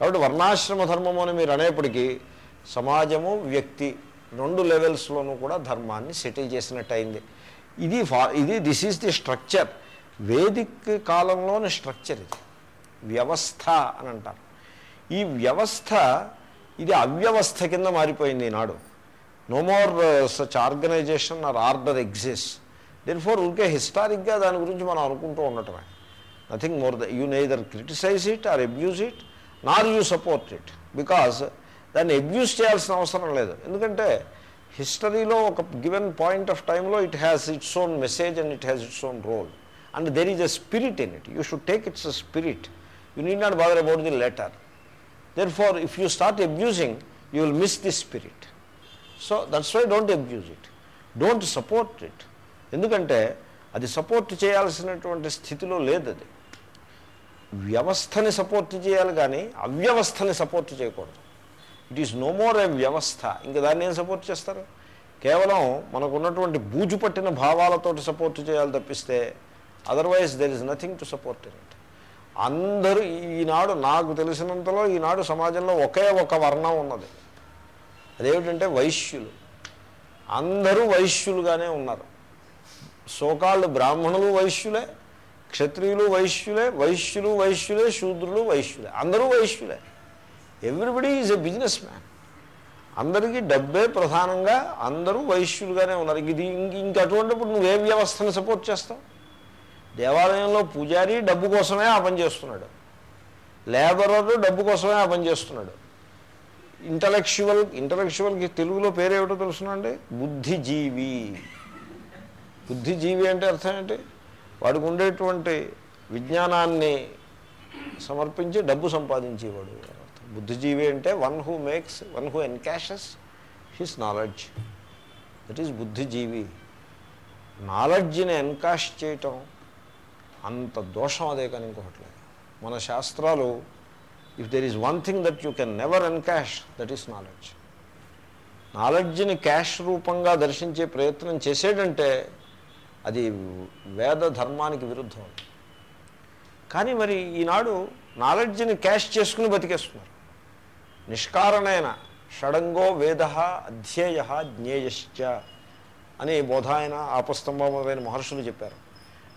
కాబట్టి వర్ణాశ్రమ ధర్మము అని మీరు అనేప్పటికీ సమాజము వ్యక్తి రెండు లెవెల్స్లోనూ కూడా ధర్మాన్ని సెటిల్ చేసినట్టు అయింది ఇది ఫా ఇది this is the structure Vedic కాలంలోని స్ట్రక్చర్ ఇది. వ్యవస్థ అని అంటారు. ఈ వ్యవస్థ ఇది అవ్యవస్థ కింద మారిపోయింది ఈనాడు. No more such organisation or order exist then for ఊరికే హిస్టారిక్గా దాని గురించి మనం అనుకుంటూ ఉండటమే. Nothing more the you neither criticise it or abuse it nor you support it because దాన్ని అబ్యూస్ చేయాల్సిన అవసరం లేదు. ఎందుకంటే హిస్టరీలో ఒక గివెన్ పాయింట్ ఆఫ్ టైంలో it has its own message and it has its own role. And there is a spirit in it. You should take its a spirit. You need not bother about the letter. Therefore if you start abusing you will miss the spirit so that's why don't abuse it don't support it ఎందుకంటే అది support చేయాల్సినటువంటి స్థితిలో లేదు అది. వ్యవస్థని support చేయాలి కానీ అవ్యవస్థని సపోర్ట్ చేయకూడదు. It is no more a వ్యవస్థ. ఇంకా దాన్ని ఏం సపోర్ట్ చేస్తారు? కేవలం మనకున్నటువంటి బూజు పట్టిన భావాలతోటి సపోర్ట్ చేయాలి తప్పిస్తే otherwise there is nothing to support in it అందరూ ఈనాడు నాకు తెలిసినంతలో ఈనాడు సమాజంలో ఒకే ఒక వర్ణం ఉన్నది. అదేమిటంటే వైశ్యులు. అందరూ వైశ్యులుగానే ఉన్నారు. సోకాళ్ళు బ్రాహ్మణులు వైశ్యులే క్షత్రియులు వైశ్యులే వైశ్యులు వైశ్యులే శూద్రులు వైశ్యులే. అందరూ వైశ్యులే. Everybody is a businessman అందరికీ డబ్బే ప్రధానంగా అందరూ వైశ్యులుగానే ఉన్నారు. ఇది ఇంక ఇంక అటువంటిప్పుడు నువ్వు ఏ వ్యవస్థను సపోర్ట్ చేస్తావు? దేవాలయంలో పూజారి డబ్బు కోసమే ఆ పని చేస్తున్నాడు. లేబరరు డబ్బు కోసమే ఆ పని చేస్తున్నాడు. ఇంటలెక్చువల్ ఇంటలెక్చువల్కి తెలుగులో పేరేమిటో తెలుసునండి బుద్ధిజీవి. బుద్ధిజీవి అంటే అర్థం ఏంటి? వాడికి ఉండేటువంటి విజ్ఞానాన్ని సమర్పించి డబ్బు సంపాదించేవాడు. బుద్ధిజీవి అంటే one who makes one who encashes his knowledge. That is బుద్ధిజీవి. నాలెడ్జ్ని ఎన్కాష్ చేయటం అంత దోషం అదే కానీ ఇంకొకటి లేదు. మన శాస్త్రాలు if there is one thing that you can never encash that is knowledge నాలెడ్జ్ని క్యాష్ రూపంగా దర్శించే ప్రయత్నం చేసేటంటే అది వేద ధర్మానికి విరుద్ధం. కానీ మరి ఈనాడు నాలెడ్జ్ని క్యాష్ చేసుకుని బతికేస్తున్నారు. నిష్కారణైన షడంగో వేద అధ్యేయ జ్ఞేయశ్చ అని బోధాయన ఆపస్తంభమైన మహర్షులు చెప్పారు.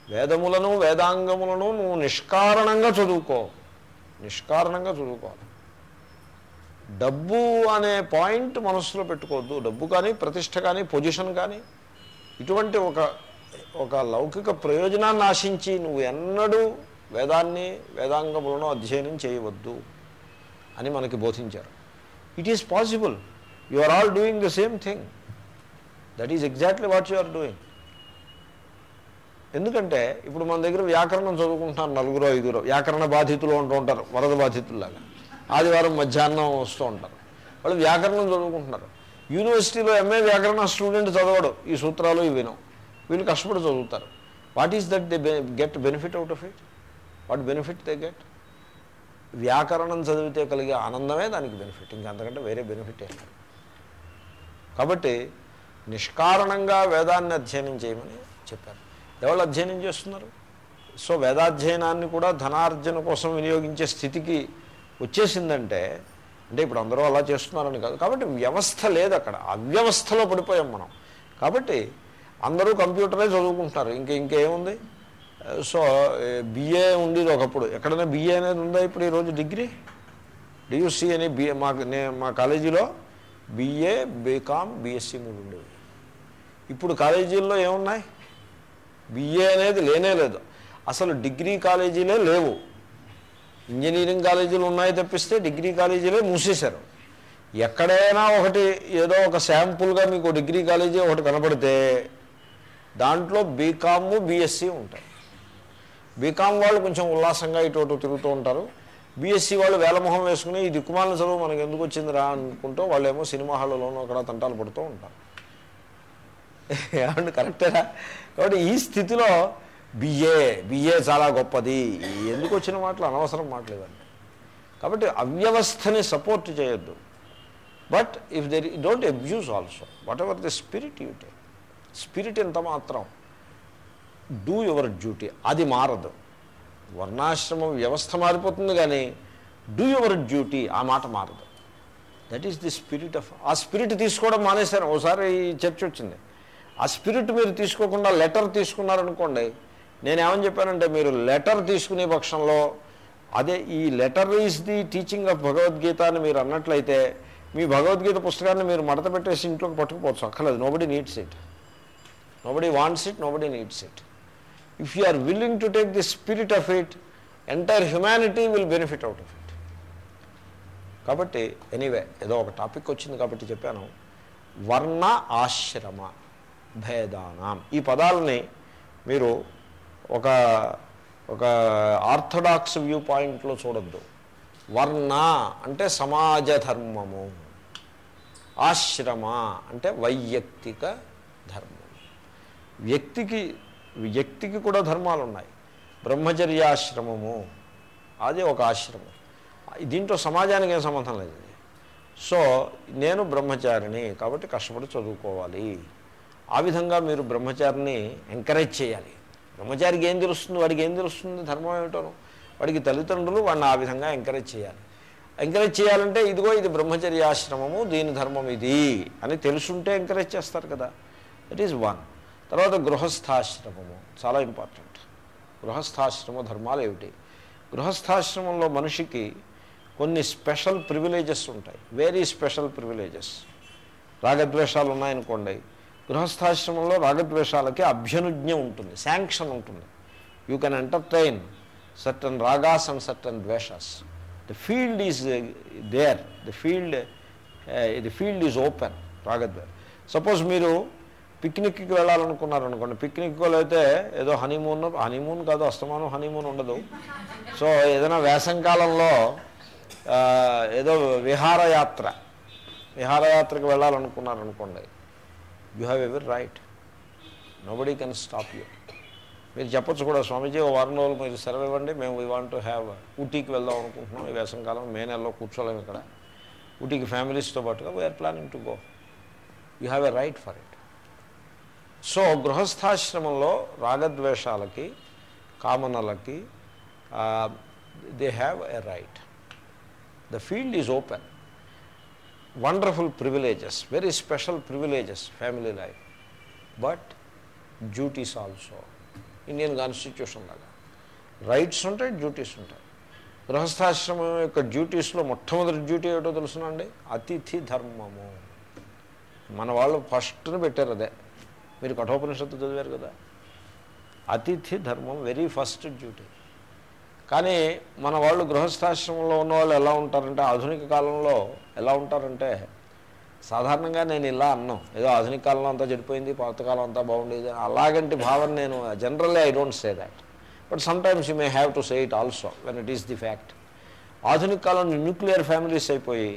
వేదములను వేదాంగములను నువ్వు నిష్కారణంగా చదువుకో. నిష్కారణంగా చదువుకోవాలి. డబ్బు అనే పాయింట్ మనసులో పెట్టుకోవద్దు. డబ్బు కానీ ప్రతిష్ట కానీ పొజిషన్ కానీ ఇటువంటి ఒక ఒక లౌకిక ప్రయోజనాన్ని ఆశించి నువ్వు ఎన్నడూ వేదాన్ని వేదాంగములను అధ్యయనం చేయవద్దు. అని మనకి బోధించారు. It is possible you are all doing the same thing that is exactly what you are doing ఎందుకంటే ఇప్పుడు మన దగ్గర వ్యాకరణం చదువుకుంటున్నారు నలుగురు ఐదుగురు. వ్యాకరణ బాధితులు ఉంటూ ఉంటారు వరద బాధితుల్లాగా. ఆదివారం మధ్యాహ్నం వస్తూ ఉంటారు. వాళ్ళు వ్యాకరణం చదువుకుంటున్నారు. యూనివర్సిటీలో ఎంఏ వ్యాకరణ స్టూడెంట్ చదవడు. ఈ సూత్రాలు ఇవిను వీళ్ళు కష్టపడి చదువుతారు. What is that they get benefit out of it what benefit they get వ్యాకరణం చదివితే కలిగే ఆనందమే దానికి బెనిఫిట్ ఇంకా అంతకంటే వేరే బెనిఫిట్ ఏం లేదు. కాబట్టి నిష్కారణంగా వేదాన్ని అధ్యయనం చేయమని చెప్పారు. ఎవరు అధ్యయనం చేస్తున్నారు? సో వేదాధ్యయనాన్ని కూడా ధనార్జన కోసం వినియోగించే స్థితికి వచ్చేసిందంటే అంటే ఇప్పుడు అందరూ అలా చేస్తున్నారని కాదు. కాబట్టి వ్యవస్థ లేదు అక్కడ. అవ్యవస్థలో పడిపోయాం మనం. కాబట్టి అందరూ కంప్యూటరే చదువుకుంటున్నారు. ఇంక ఇంకేముంది? సో బిఏ ఉండేది ఒకప్పుడు. ఎక్కడైనా బిఏ అనేది ఉందా ఇప్పుడు ఈరోజు డిగ్రీ? డియూసీ అని బిఏ మా నే మా కాలేజీలో బిఏ బీకామ్ బీఎస్సీ మూడు ఉండేవి. ఇప్పుడు కాలేజీల్లో ఏమున్నాయి? బిఏ అనేది లేనే లేదు. అసలు డిగ్రీ కాలేజీలే లేవు. ఇంజనీరింగ్ కాలేజీలు ఉన్నాయి తప్పిస్తే డిగ్రీ కాలేజీలే మూసేశారు. ఎక్కడైనా ఒకటి ఏదో ఒక శాంపుల్గా మీకు డిగ్రీ కాలేజీ ఒకటి కనపడితే దాంట్లో బీకాము బీఎస్సీ ఉంటాయి. బీకామ్ వాళ్ళు కొంచెం ఉల్లాసంగా ఇటు అటు తిరుగుతూ ఉంటారు. బీఎస్సీ వాళ్ళు వేలమొహం వేసుకుని ఈ దిక్కుమాలిన చదువు మనకు ఎందుకు వచ్చిందిరా? అనుకుంటూ వాళ్ళేమో సినిమా హాళ్ళలోనూ అక్కడ తంటాలు పడుతూ ఉంటారు. ఏమంటే కరెక్టేనా? కాబట్టి ఈ స్థితిలో బిఏ బిఏ చాలా గొప్పది. ఎందుకు వచ్చిన మాటలు? అనవసరం మాటలేదండి. కాబట్టి అవ్యవస్థని సపోర్ట్ చేయొద్దు. But if there don't abuse also whatever the spirit you take spirit ఎంత మాత్రం. Do your duty. అది మారదు. వర్ణాశ్రమం వ్యవస్థ మారిపోతుంది కానీ డూ యువర్ డ్యూటీ ఆ మాట మారదు. That is the spirit of ఆ స్పిరిట్ తీసుకోవడం మానేశారు. ఒకసారి చర్చ వచ్చింది. ఆ స్పిరిట్ మీరు తీసుకోకుండా లెటర్ తీసుకున్నారనుకోండి నేను ఏమని చెప్పానంటే మీరు లెటర్ తీసుకునే పక్షంలో అదే ఈ letter is the teaching of Bhagavad Gita అని మీరు అన్నట్లయితే మీ భగవద్గీత పుస్తకాన్ని మీరు మడత పెట్టేసి ఇంట్లోకి పట్టుకుపోవచ్చు. అక్కర్లేదు. Nobody needs it nobody wants it nobody needs it if you are willing to take the spirit of it entire humanity will benefit out of it కాబట్టి ఎనీవే ఏదో ఒక టాపిక్ వచ్చింది కాబట్టి చెప్పాను. వర్ణ ఆశ్రమ భేదానం. ఈ పదాలని మీరు ఒక ఒక ఆర్థడాక్స్ వ్యూ పాయింట్లో చూడొద్దు. వర్ణ అంటే సమాజ ధర్మము ఆశ్రమ అంటే వైయక్తిక ధర్మం వ్యక్తికి వ్యక్తికి కూడా ధర్మాలు ఉన్నాయి బ్రహ్మచర్యాశ్రమము. అది ఒక ఆశ్రమం. దీంట్లో సమాజానికి ఏం సంబంధం లేదు. సో నేను బ్రహ్మచారిని కాబట్టి కష్టపడి చదువుకోవాలి. ఆ విధంగా మీరు బ్రహ్మచారిని ఎంకరేజ్ చేయాలి. బ్రహ్మచారికి ఏం తెలుస్తుంది? వాడికి ఏం తెలుస్తుంది? ధర్మం ఏమిటోను వాడికి తల్లిదండ్రులు వాడిని ఆ విధంగా ఎంకరేజ్ చేయాలి. ఎంకరేజ్ చేయాలంటే ఇదిగో ఇది బ్రహ్మచర్యాశ్రమము దీని ధర్మం ఇది అని తెలుసుంటే ఎంకరేజ్ చేస్తారు కదా. దట్ ఈజ్ వన్ తర్వాత గృహస్థాశ్రమము చాలా ఇంపార్టెంట్. గృహస్థాశ్రమ ధర్మాలు ఏమిటి? గృహస్థాశ్రమంలో మనిషికి కొన్ని స్పెషల్ ప్రివిలేజెస్ ఉంటాయి. Very special privileges. రాగద్వేషాలు ఉన్నాయనుకోండి గృహస్థాశ్రమంలో రాగద్వేషాలకి అభ్యనుజ్ఞ ఉంటుంది శాంక్షన్ ఉంటుంది. You can entertain certain ragas and certain dveshas. The field is there the field the field is open రాగద్వేష suppose మీరు పిక్నిక్కి వెళ్ళాలనుకున్నారు అనుకోండి. పిక్నిక్ అయితే ఏదో హనీమూన్ హనీమూన్ కాదు అస్తమానం హనీమూన్ ఉండదు. సో ఏదైనా వేసంకాలంలో ఏదో విహారయాత్ర విహారయాత్రకు వెళ్ళాలనుకున్నారనుకోండి you have every right nobody can stop you మీరు చెప్పచ్చు కూడా స్వామీజీ ఓ వారం రోజులు మీరు సెలవు ఇవ్వండి మేము వీ వాంట్ టు హ్యావ్ ఊటీకి వెళ్దాం అనుకుంటున్నాం ఈ వేసంకాలం మే నెలలో కూర్చోలేము ఇక్కడ. ఊటీకి ఫ్యామిలీస్తో పాటుగా we are planning to go you have a right for it so గృహస్థాశ్రమంలో రాగద్వేషాలకి కామనలకి they have a right the field is open wonderful privileges very special privileges family life but duties also Indian constitution లాగా rights ఉంటాయి duties ఉంటాయి గృహస్థాశ్రమం యొక్క డ్యూటీస్లో మొట్టమొదటి duty ఏమిటో తెలుసునండి? అతిథి ధర్మము. మన వాళ్ళు ఫస్ట్ను పెట్టారు అదే. మీరు కఠోపనిషత్తు చదివారు కదా. అతిథి ధర్మం వెరీ ఫస్ట్ డ్యూటీ కానీ మన వాళ్ళు గృహస్థాశ్రమంలో ఉన్న వాళ్ళు ఎలా ఉంటారంటే ఆధునిక కాలంలో ఎలా ఉంటారంటే సాధారణంగా నేను ఇలా అన్నాం. ఏదో ఆధునిక కాలంలో అంతా చెడిపోయింది పాతకాలం అంతా బాగుండేది అలాగంటి భావన నేను generally I don't say that but sometimes you may have to say it also when it is the fact ఆధునిక కాలంలో న్యూక్లియర్ ఫ్యామిలీస్ అయిపోయి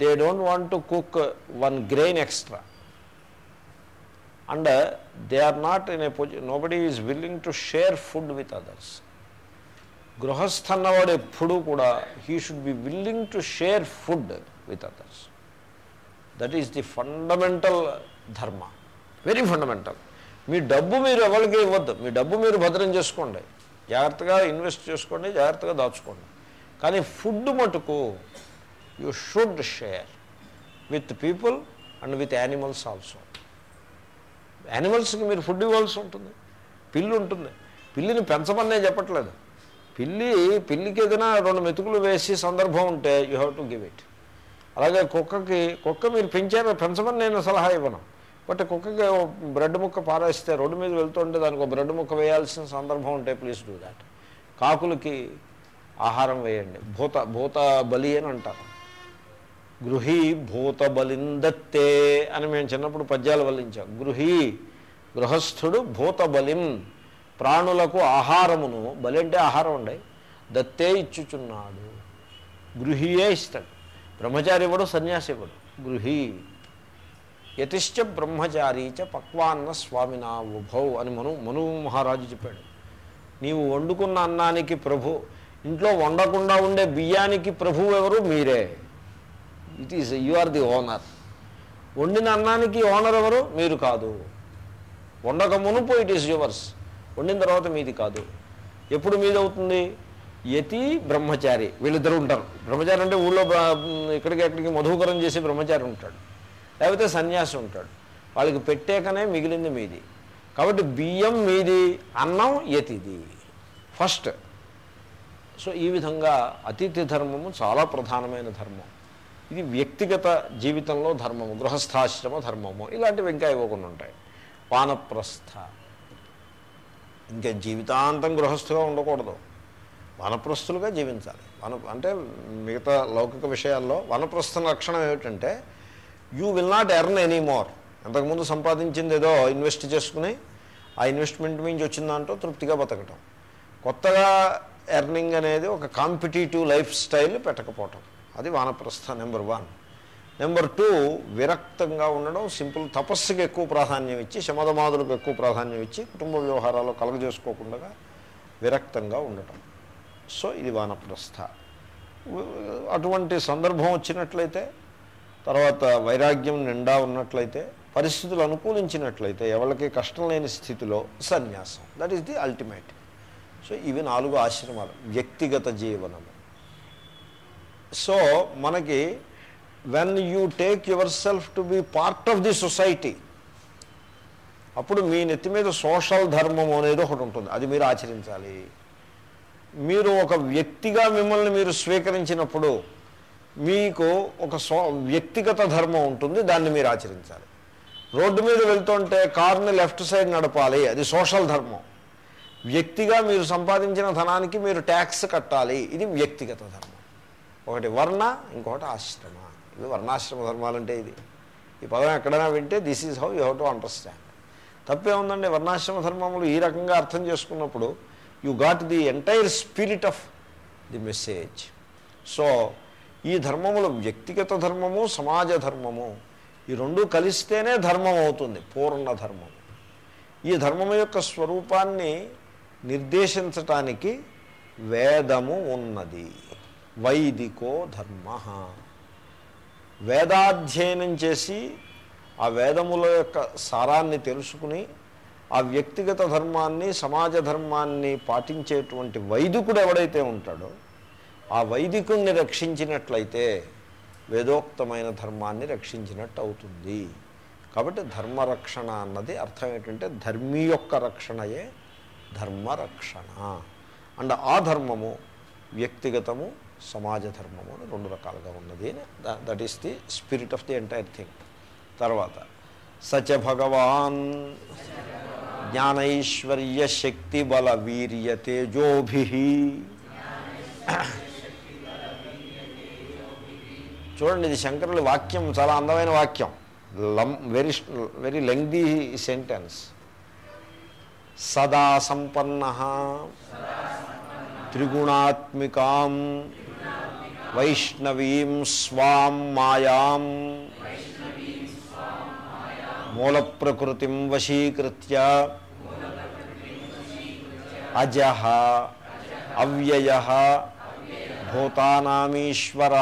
they don't want to cook one grain extra and they are not in a పొజి nobody is willing to share food with others గృహస్థ అన్నవాడు ఎప్పుడూ కూడా he should be willing to share food with others that is the fundamental dharma very fundamental మీ డబ్బు మీరు ఎవరికి ఇవ్వద్దు. మీ డబ్బు మీరు భద్రం చేసుకోండి. జాగ్రత్తగా ఇన్వెస్ట్ చేసుకోండి జాగ్రత్తగా దాచుకోండి. కానీ ఫుడ్ మటుకు you should share with people and with animals also యానిమల్స్కి మీరు ఫుడ్ ఇవ్వాల్సి ఉంటుంది. పిల్లి ఉంటుంది. పిల్లిని పెంచమని నేను చెప్పట్లేదు. పిల్లి పిల్లికి ఏదైనా రెండు మెతుకులు వేసి సందర్భం ఉంటే you have to give it అలాగే కుక్కకి కుక్క మీరు పెంచారు పెంచమని నేను సలహా ఇవ్వను. బట్ కుక్కకి బ్రెడ్ ముక్క పారేస్తే రోడ్డు మీద వెళ్తుంటే దానికి ఒక బ్రెడ్ ముక్క వేయాల్సిన సందర్భం ఉంటే ప్లీజ్ డూ దాట్ కాకులకి ఆహారం వేయండి. భూత భూత బలి అని అంటారు. గృహీ భూత బలిందత్తే అని మేము చిన్నప్పుడు పద్యాలు వల్లించాం. గృహీ గృహస్థుడు భూత బలిం ప్రాణులకు ఆహారమును బలి అంటే ఆహారం ఉండే దత్తే ఇచ్చుచున్నాడు. గృహియే ఇస్తాడు. బ్రహ్మచారి ఇవ్వడు సన్యాసి ఇవ్వడు గృహీ యతిశ్చ బ్రహ్మచారీచ పక్వాన్న స్వామినా ఉభౌ అని మను మను మహారాజు చెప్పాడు. నీవు వండుకున్న అన్నానికి ప్రభు ఇంట్లో వండకుండా ఉండే బియ్యానికి ప్రభువు ఎవరు? మీరే. It is you are the owner వండిన అన్నానికి ఓనర్ ఎవరు? మీరు కాదు. వండక మునుపు ఇట్ ఈస్ యువర్స్ వండిన తర్వాత మీది కాదు. ఎప్పుడు మీది అవుతుంది? యతి బ్రహ్మచారి. వీళ్ళిద్దరు ఉంటారు. బ్రహ్మచారి అంటే ఊళ్ళో ఇక్కడికి ఎక్కడికి మధుకరం చేసి బ్రహ్మచారి ఉంటాడు. లేకపోతే సన్యాసి ఉంటాడు. వాళ్ళకి పెట్టాకనే మిగిలింది మీది. కాబట్టి బియ్యం మీది అన్నం యతిది. ఫస్ట్ సో ఈ విధంగా అతిథి ధర్మము చాలా ప్రధానమైన ధర్మం. ఇది వ్యక్తిగత జీవితంలో ధర్మము గృహస్థాశ్రమ ధర్మము ఇలాంటివి ఇంకా ఇవ్వకుండా ఉంటాయి. వానప్రస్థ. ఇంకా జీవితాంతం గృహస్థుగా ఉండకూడదు. వనప్రస్థులుగా జీవించాలి. వన అంటే మిగతా లౌకిక విషయాల్లో వనప్రస్థ లక్షణం ఏమిటంటే you will not earn any more. అంతకుముందు సంపాదించింది ఏదో ఇన్వెస్ట్ చేసుకుని ఆ ఇన్వెస్ట్మెంట్ నుంచి వచ్చిన దాంట్లో తృప్తిగా బతకటం. కొత్తగా ఎర్నింగ్ అనేది ఒక కాంపిటేటివ్ లైఫ్ స్టైల్ పెట్టకపోవటం. అది వానప్రస్థ నెంబర్ వన్. నెంబర్ టూ విరక్తంగా ఉండడం సింపుల్ తపస్సుకి ఎక్కువ ప్రాధాన్యం ఇచ్చి శమధమాదులకు ఎక్కువ ప్రాధాన్యం ఇచ్చి కుటుంబ వ్యవహారాలు కలగజేసుకోకుండా విరక్తంగా ఉండటం. సో ఇది వానప్రస్థ. అటువంటి సందర్భం వచ్చినట్లయితే తర్వాత వైరాగ్యం నిండా ఉన్నట్లయితే పరిస్థితులు అనుకూలించినట్లయితే ఎవరికి కష్టం లేని స్థితిలో సన్యాసం. That is the ultimate so ఇవి నాలుగు ఆశ్రమాలు. వ్యక్తిగత జీవనము. సో మనకి when you take yourself to be part of the society అప్పుడు మీ నెత్తి మీద సోషల్ ధర్మం అనేది ఒకటి ఉంటుంది. అది మీరు ఆచరించాలి. మీరు ఒక వ్యక్తిగా మిమ్మల్ని మీరు స్వీకరించినప్పుడు మీకు ఒక సో వ్యక్తిగత ధర్మం ఉంటుంది దాన్ని మీరు ఆచరించాలి. రోడ్డు మీద వెళ్తుంటే కార్ని లెఫ్ట్ సైడ్ నడపాలి అది సోషల్ ధర్మం. వ్యక్తిగా మీరు సంపాదించిన ధనానికి మీరు ట్యాక్స్ కట్టాలి ఇది వ్యక్తిగత ధర్మం. ఒకటి వర్ణ ఇంకొకటి ఆశ్రమ. ఇవి వర్ణాశ్రమ ధర్మాలు అంటే ఇది. ఈ పదం ఎక్కడైనా వింటే this is how you have to understand తప్పే ఉందండి వర్ణాశ్రమ ధర్మములు ఈ రకంగా అర్థం చేసుకున్నప్పుడు you got the entire spirit of the message so ఈ ధర్మములు వ్యక్తిగత ధర్మము సమాజ ధర్మము ఈ రెండు కలిస్తేనే ధర్మం అవుతుంది పూర్ణ ధర్మం. ఈ ధర్మము యొక్క స్వరూపాన్ని నిర్దేశించటానికి వేదము ఉన్నది. వైదికో ధర్మ. వేదాధ్యయనం చేసి ఆ వేదముల యొక్క సారాన్ని తెలుసుకుని ఆ వ్యక్తిగత ధర్మాన్ని సమాజ ధర్మాన్ని పాటించేటువంటి వైదికుడు ఎవడైతే ఉంటాడో ఆ వైదికుణ్ణి రక్షించినట్లయితే వేదోక్తమైన ధర్మాన్ని రక్షించినట్టు అవుతుంది కాబట్టి ధర్మరక్షణ అన్నది అర్థం ఏంటంటే ధర్మీ యొక్క రక్షణయే ధర్మరక్షణ. అండ్ ఆ ధర్మము వ్యక్తిగతము సమాజ ధర్మము అని రెండు రకాలుగా ఉన్నది. అని that is the spirit of the entire thing తర్వాత సచ భగవాన్ జ్ఞానైశ్వర్య శక్తి బల వీర్య తేజోభి చూడండి ఇది శంకరుల వాక్యం చాలా అందమైన వాక్యం. లం వెరీ వెరీ లెంగ్దీ సెంటెన్స్ సదా సంపన్న. త్రిగుణాత్మికాం. వైష్ణవీం స్వాం మాయాం మూల ప్రకృతిం వశీకృత్య అజ అవ్యయ భూతానామీశ్వర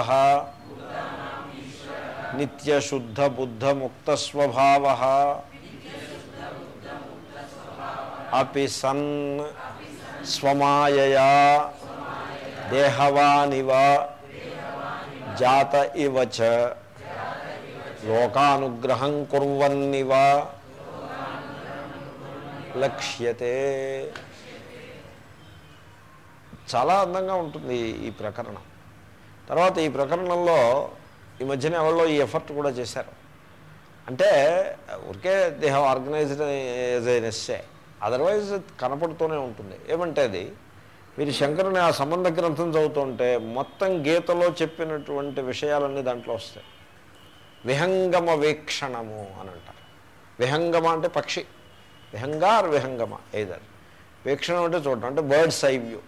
నిత్యశుద్ధబుద్ధముక్తస్వభావ అపి సన్ స్వమాయయా దేహవానివ జాత ఇవచ లోకానుగ్రహం కుర్వన్నివ. లక్ష్యతే. చాలా అందంగా ఉంటుంది ఈ ప్రకరణం. తర్వాత ఈ ప్రకరణంలో ఈ మధ్యన ఎవరిలో ఈ ఎఫర్ట్ కూడా చేశారు. అంటే ఊరికే దే హ్యావ్ ఆర్గనైజ్డ్ యాజ్ ఎస్సే అదర్వైజ్ కనపడుతూనే ఉంటుంది. ఏమంటే అది? మీరు శంకరుని ఆ సంబంధ గ్రంథం చదువుతుంటే మొత్తం గీతలో చెప్పినటువంటి విషయాలన్నీ దాంట్లో వస్తాయి. విహంగమ వీక్షణము అని అంటారు. విహంగమ అంటే పక్షి. విహంగా ఆర్ విహంగమ ఏదర్ వీక్షణం అంటే చూడటం అంటే బర్డ్స్ ఐ వ్యూ.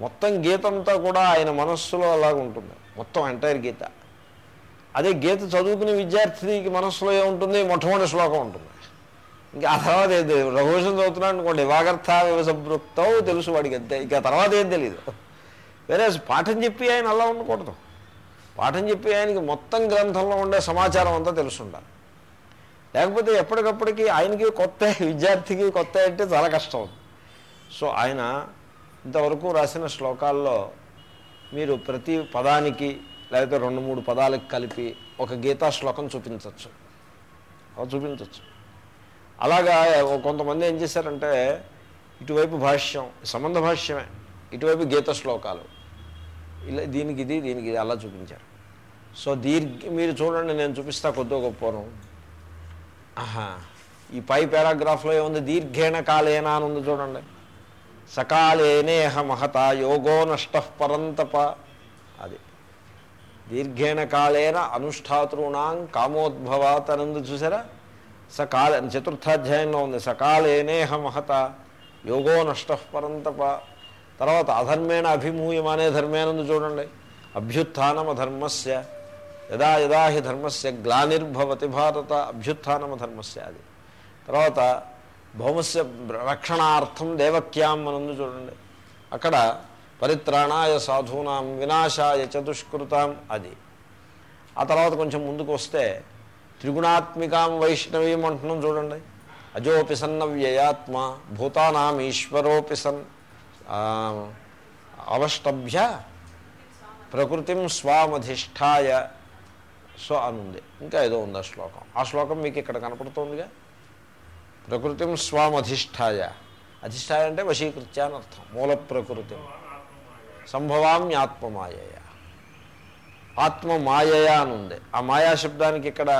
మొత్తం గీతంతా కూడా ఆయన మనస్సులో అలాగ ఉంటుంది. మొత్తం ఎంటైర్ గీత. అదే గీత చదువుకునే విద్యార్థికి మనస్సులో ఏముంటుంది? మొట్టమొదటి శ్లోకం ఉంటుంది. ఇంకా ఆ తర్వాత ఏది రఘువశం చదువుతున్నాడు అనుకోండి వాగర్థ సంపృక్తవు తెలుసు వాడికి అంతే. ఇంకా తర్వాత ఏం తెలియదు వేరే పాఠం చెప్పి ఆయన అలా ఉండకూడదు. పాఠం చెప్పి ఆయనకి మొత్తం గ్రంథంలో ఉండే సమాచారం అంతా తెలుసుండాలి. లేకపోతే ఎప్పటికప్పటికి ఆయనకి కొత్త విద్యార్థికి కొత్త అంటే చాలా కష్టం. సో ఆయన ఇంతవరకు రాసిన శ్లోకాల్లో మీరు ప్రతి పదానికి లేకపోతే రెండు మూడు పదాలకు కలిపి ఒక గీతా శ్లోకం చూపించవచ్చు చూపించవచ్చు అలాగా కొంతమంది ఏం చేశారంటే ఇటువైపు భాష్యం సంబంధ భాష్యమే ఇటువైపు గీత శ్లోకాలు. ఇలా దీనికి ఇది దీనికి ఇది అలా చూపించారు. సో దీర్ఘ మీరు చూడండి నేను చూపిస్తా కొద్దో గొప్పను. ఆహా ఈ పై పారాగ్రాఫ్లో ఏముంది? దీర్ఘేణ కాలేనా అని ఉంది చూడండి. సకాలేనేహ మహత యోగో నష్ట పరంతప. అది. దీర్ఘేణ కాలేన అనుష్ఠాతృణాం కామోద్భవాత్ అని ఉంది చూసారా? సకాల చతుర్థాధ్యాయంలో ఉంది. సకాలేనేహ మహత యోగో నష్ట పరంతప. తర్వాత అధర్మేణ అభిమూయమానే ధర్మేనందు చూడండి. అభ్యుత్నమ ధర్మస్య యదా యదా హి ధర్మస్య గ్లానిర్భవతి భారత అభ్యుత్నమ ధర్మస్య అది. తర్వాత భౌమస్య రక్షణార్థం దేవక్యాం అనందు చూడండి. అక్కడ పరిత్రాణాయ సాధూనాం వినాశాయ చతుష్కృతాం అది. ఆ తర్వాత కొంచెం ముందుకు వస్తే త్రిగుణాత్మికాం వైష్ణవీం అంటున్నాం చూడండి. అజోపి సన్న వ్యయాత్మ భూతానాం ఈశ్వరోపి సన్ అవష్టభ్య ప్రకృతిం స్వామధిష్టాయ. సో అనుంది. ఇంకా ఏదో ఉంది ఆ శ్లోకం. ఆ శ్లోకం మీకు ఇక్కడ కనపడుతోందిగా. ప్రకృతిం స్వామధిష్టాయ. అధిష్టాయ అంటే వశీకృత్య అని అర్థం. మూల ప్రకృతి సంభవామ్యాత్మమాయ ఆత్మ మాయయా అని ఉంది ఆ మాయా శబ్దానికి ఇక్కడ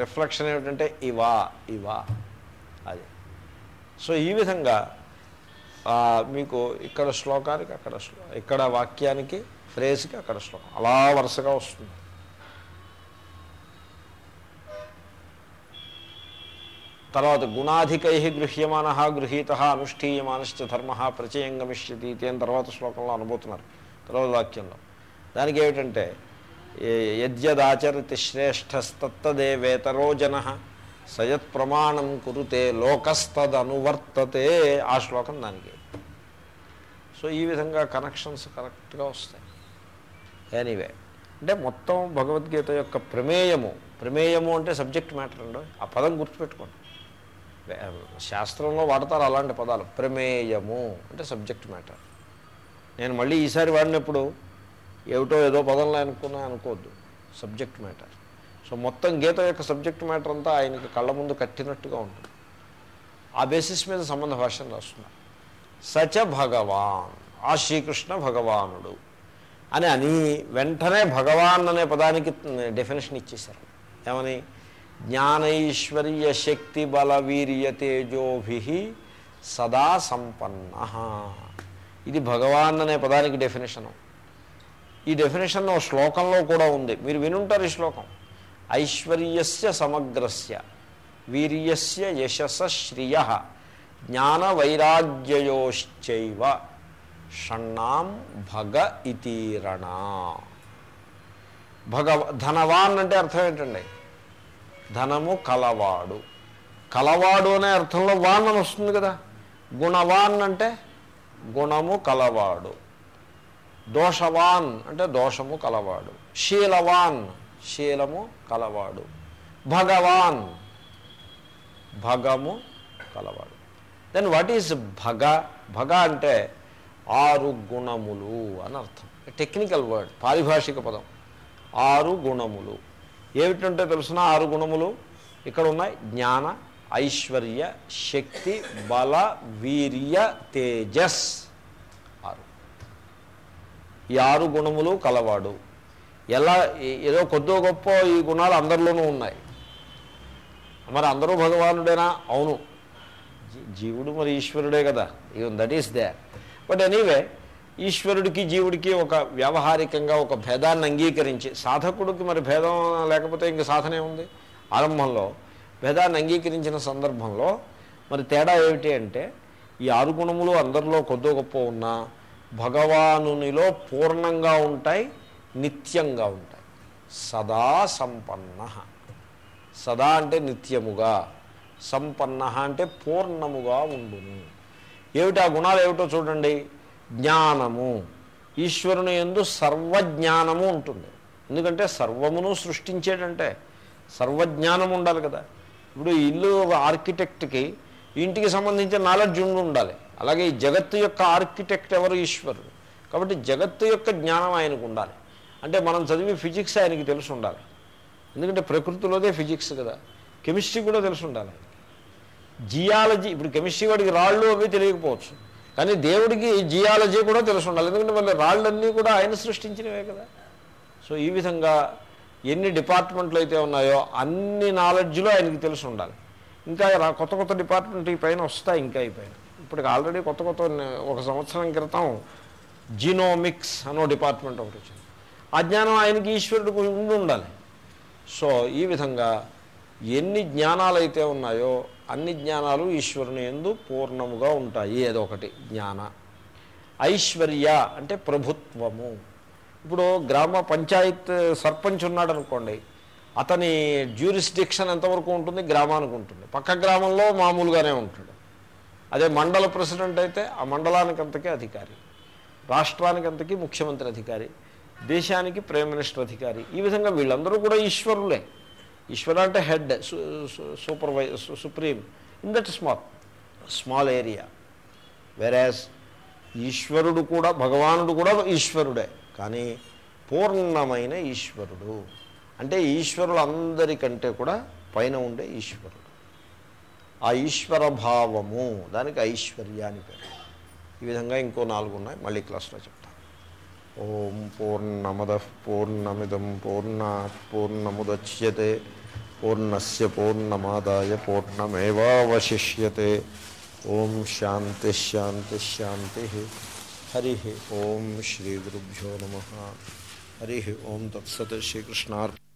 రిఫ్లెక్షన్ ఏమిటంటే ఇవా ఇవా అది. సో ఈ విధంగా మీకు ఇక్కడ శ్లోకానికి అక్కడ శ్లోకం ఇక్కడ వాక్యానికి ఫ్రేజ్కి అక్కడ శ్లోకం. అలా వరుసగా వస్తుంది. తర్వాత గుణాధికై గృహ్యమాన గృహీత అనుష్ఠీయమానశ్చ ధర్మ ప్రచయం గమిష్యతి అని తర్వాత శ్లోకంలో అనుభూతున్నారు తర్వాత వాక్యంలో. దానికి ఏమిటంటే ఏ- శ్రేష్టస్తత్తదేవేతరో జన సయత్ ప్రమాణం కురుతే లోకస్తదనువర్తతే ఆ శ్లోకం దానికి. సో ఈ విధంగా కనెక్షన్స్ కరెక్ట్గా వస్తాయి. ఎనీవే అంటే మొత్తం భగవద్గీత యొక్క ప్రమేయము ప్రమేయము అంటే సబ్జెక్ట్ మ్యాటర్ అండి. ఆ పదం గుర్తుపెట్టుకోండి. శాస్త్రంలో వాడతారు అలాంటి పదాలు ప్రమేయము అంటే సబ్జెక్ట్ మ్యాటర్. నేను మళ్ళీ ఈసారి వాడినప్పుడు ఏమిటో ఏదో పదంలో అనుకున్నా అనుకోవద్దు. సబ్జెక్ట్ మ్యాటర్ సో మొత్తం గీత యొక్క సబ్జెక్ట్ మ్యాటర్ అంతా ఆయనకి కళ్ళ ముందు కట్టినట్టుగా ఉంటుంది. ఆ బేసిస్ మీద సంబంధ భాషను రాస్తున్నారు. సచ భగవాన్ ఆ శ్రీకృష్ణ భగవానుడు అని అని వెంటనే భగవాన్ అనే పదానికి డెఫినేషన్ ఇచ్చేశారు. ఏమని? జ్ఞానైశ్వర్య శక్తి బల వీర్య తేజోభి సదా సంపన్న. ఇది భగవాన్ అనే పదానికి డెఫినేషను ఈ డెఫినేషన్ ఓ శ్లోకంలో కూడా ఉంది. మీరు వినుంటారు ఈ శ్లోకం. ఐశ్వర్యస్య సమగ్రస్య వీర్యస్య యశస శ్రియ జ్ఞాన వైరాగ్యయోశ్చైవ షణ్ణాం భగ ఇతీరణ. భగవ ధనవాన్ అంటే అర్థం ఏంటండి? ధనము కలవాడు. కలవాడు అనే అర్థంలో వాన్ అని వస్తుంది కదా. గుణవాన్ అంటే గుణము కలవాడు. దోషవాన్ అంటే దోషము కలవాడు. శీలవాన్ శీలము కలవాడు. భగవాన్ భగము కలవాడు. దెన్ వాట్ ఈజ్ భగ? భగ అంటే ఆరు గుణములు అని అర్థం. టెక్నికల్ వర్డ్ పారిభాషిక పదం. ఆరు గుణములు. ఏమిటంటే తెలుసిన ఆరు గుణములు? ఇక్కడ ఉన్నాయి జ్ఞాన ఐశ్వర్య శక్తి బల వీర్య తేజస్. ఈ ఆరు గుణములు కలవాడు. ఎలా ఏదో కొద్దో గొప్ప ఈ గుణాలు అందరిలోనూ ఉన్నాయి. మరి అందరూ భగవానుడేనా? అవును. జీవుడు మరి ఈశ్వరుడే కదా. Even that is they but anyway ఈశ్వరుడికి జీవుడికి ఒక వ్యావహారికంగా ఒక భేదాన్ని అంగీకరించి సాధకుడికి మరి భేదం లేకపోతే ఇంక సాధనే ఉంది. ఆరంభంలో భేదాన్ని అంగీకరించిన సందర్భంలో మరి తేడా ఏమిటి అంటే ఈ ఆరు గుణములు అందరిలో కొద్దో గొప్ప ఉన్నా భగవానునిలో పూర్ణంగా ఉంటాయి నిత్యంగా ఉంటాయి. సదా సంపన్న. సదా అంటే నిత్యముగా. సంపన్న అంటే పూర్ణముగా ఉండును. ఏమిటి ఆ గుణాలు ఏమిటో చూడండి. జ్ఞానము. ఈశ్వరుని ఎందు సర్వజ్ఞానము ఉంటుంది. ఎందుకంటే సర్వమును సృష్టించేటంటే సర్వజ్ఞానం ఉండాలి కదా. ఇప్పుడు ఇల్లు ఒక ఆర్కిటెక్ట్కి ఇంటికి సంబంధించిన నాలెడ్జ్ ఉండి ఉండాలి. అలాగే ఈ జగత్తు యొక్క ఆర్కిటెక్ట్ ఎవరు? ఈశ్వరుడు. కాబట్టి జగత్తు యొక్క జ్ఞానం ఆయనకు ఉండాలి. అంటే మనం చదివి ఫిజిక్స్ ఆయనకి తెలిసి ఉండాలి. ఎందుకంటే ప్రకృతిలోదే ఫిజిక్స్ కదా. కెమిస్ట్రీ కూడా తెలిసి ఉండాలి. జియాలజీ ఇప్పుడు కెమిస్ట్రీ వాడికి రాళ్ళు అవి తెలియకపోవచ్చు. కానీ దేవుడికి జియాలజీ కూడా తెలిసి ఉండాలి. ఎందుకంటే మళ్ళీ రాళ్ళన్నీ కూడా ఆయన సృష్టించినవే కదా. సో ఈ విధంగా ఎన్ని డిపార్ట్మెంట్లు అయితే ఉన్నాయో అన్ని నాలెడ్జ్లో ఆయనకి తెలిసి ఉండాలి. ఇంకా కొత్త కొత్త డిపార్ట్మెంట్ ఈ పైన వస్తాయి ఇంకా ఈ పైన. ఇప్పటికి ఆల్రెడీ కొత్త కొత్త ఒక సంవత్సరం క్రితం జీనోమిక్స్ అనో డిపార్ట్మెంట్ ఒకటి వచ్చింది. ఆ జ్ఞానం ఆయనకి ఈశ్వరుడికి ఉండి ఉండాలి. సో ఈ విధంగా ఎన్ని జ్ఞానాలు అయితే ఉన్నాయో అన్ని జ్ఞానాలు ఈశ్వరుని ఎందు పూర్ణముగా ఉంటాయి. అదొకటి జ్ఞాన. ఐశ్వర్య అంటే ప్రభుత్వము. ఇప్పుడు గ్రామ పంచాయత్ సర్పంచ్ ఉన్నాడు అనుకోండి అతని జ్యూరిస్డిక్షన్ ఎంతవరకు ఉంటుంది? గ్రామానికి ఉంటుంది. పక్క గ్రామంలో మామూలుగానే ఉంటాడు. అదే మండల ప్రెసిడెంట్ అయితే ఆ మండలానికి అంతకే అధికారి రాష్ట్రానికి అంతకీ ముఖ్యమంత్రి అధికారి దేశానికి ప్రైమ్ మినిస్టర్ అధికారి. ఈ విధంగా వీళ్ళందరూ కూడా ఈశ్వరులే. ఈశ్వర అంటే head supervisor supreme. In that small small area average ఈశ్వరుడు కూడా భగవానుడు కూడా ఈశ్వరుడే. కానీ పూర్ణమైన ఈశ్వరుడు. అంటే ఈశ్వరులు అందరికంటే కూడా పైన ఉండే ఈశ్వరుడు. ఆ ఈశ్వర భావము దానికి ఐశ్వర్య అని పేరు. ఈ విధంగా ఇంకో నాలుగు ఉన్నాయి. మళ్ళీ క్లాస్లో చెప్తాను ఓం పూర్ణమద పూర్ణమిదం పూర్ణాత్ పూర్ణముద్యతే. పూర్ణస్ పూర్ణమాదాయ పూర్ణమేవాశిష్యతే ఓం శాంతి శాంతి శాంతి. హరి ఓం శ్రీ గురుభ్యో నమ. హరి ఓం తత్సత్ శ్రీకృష్ణార్పణ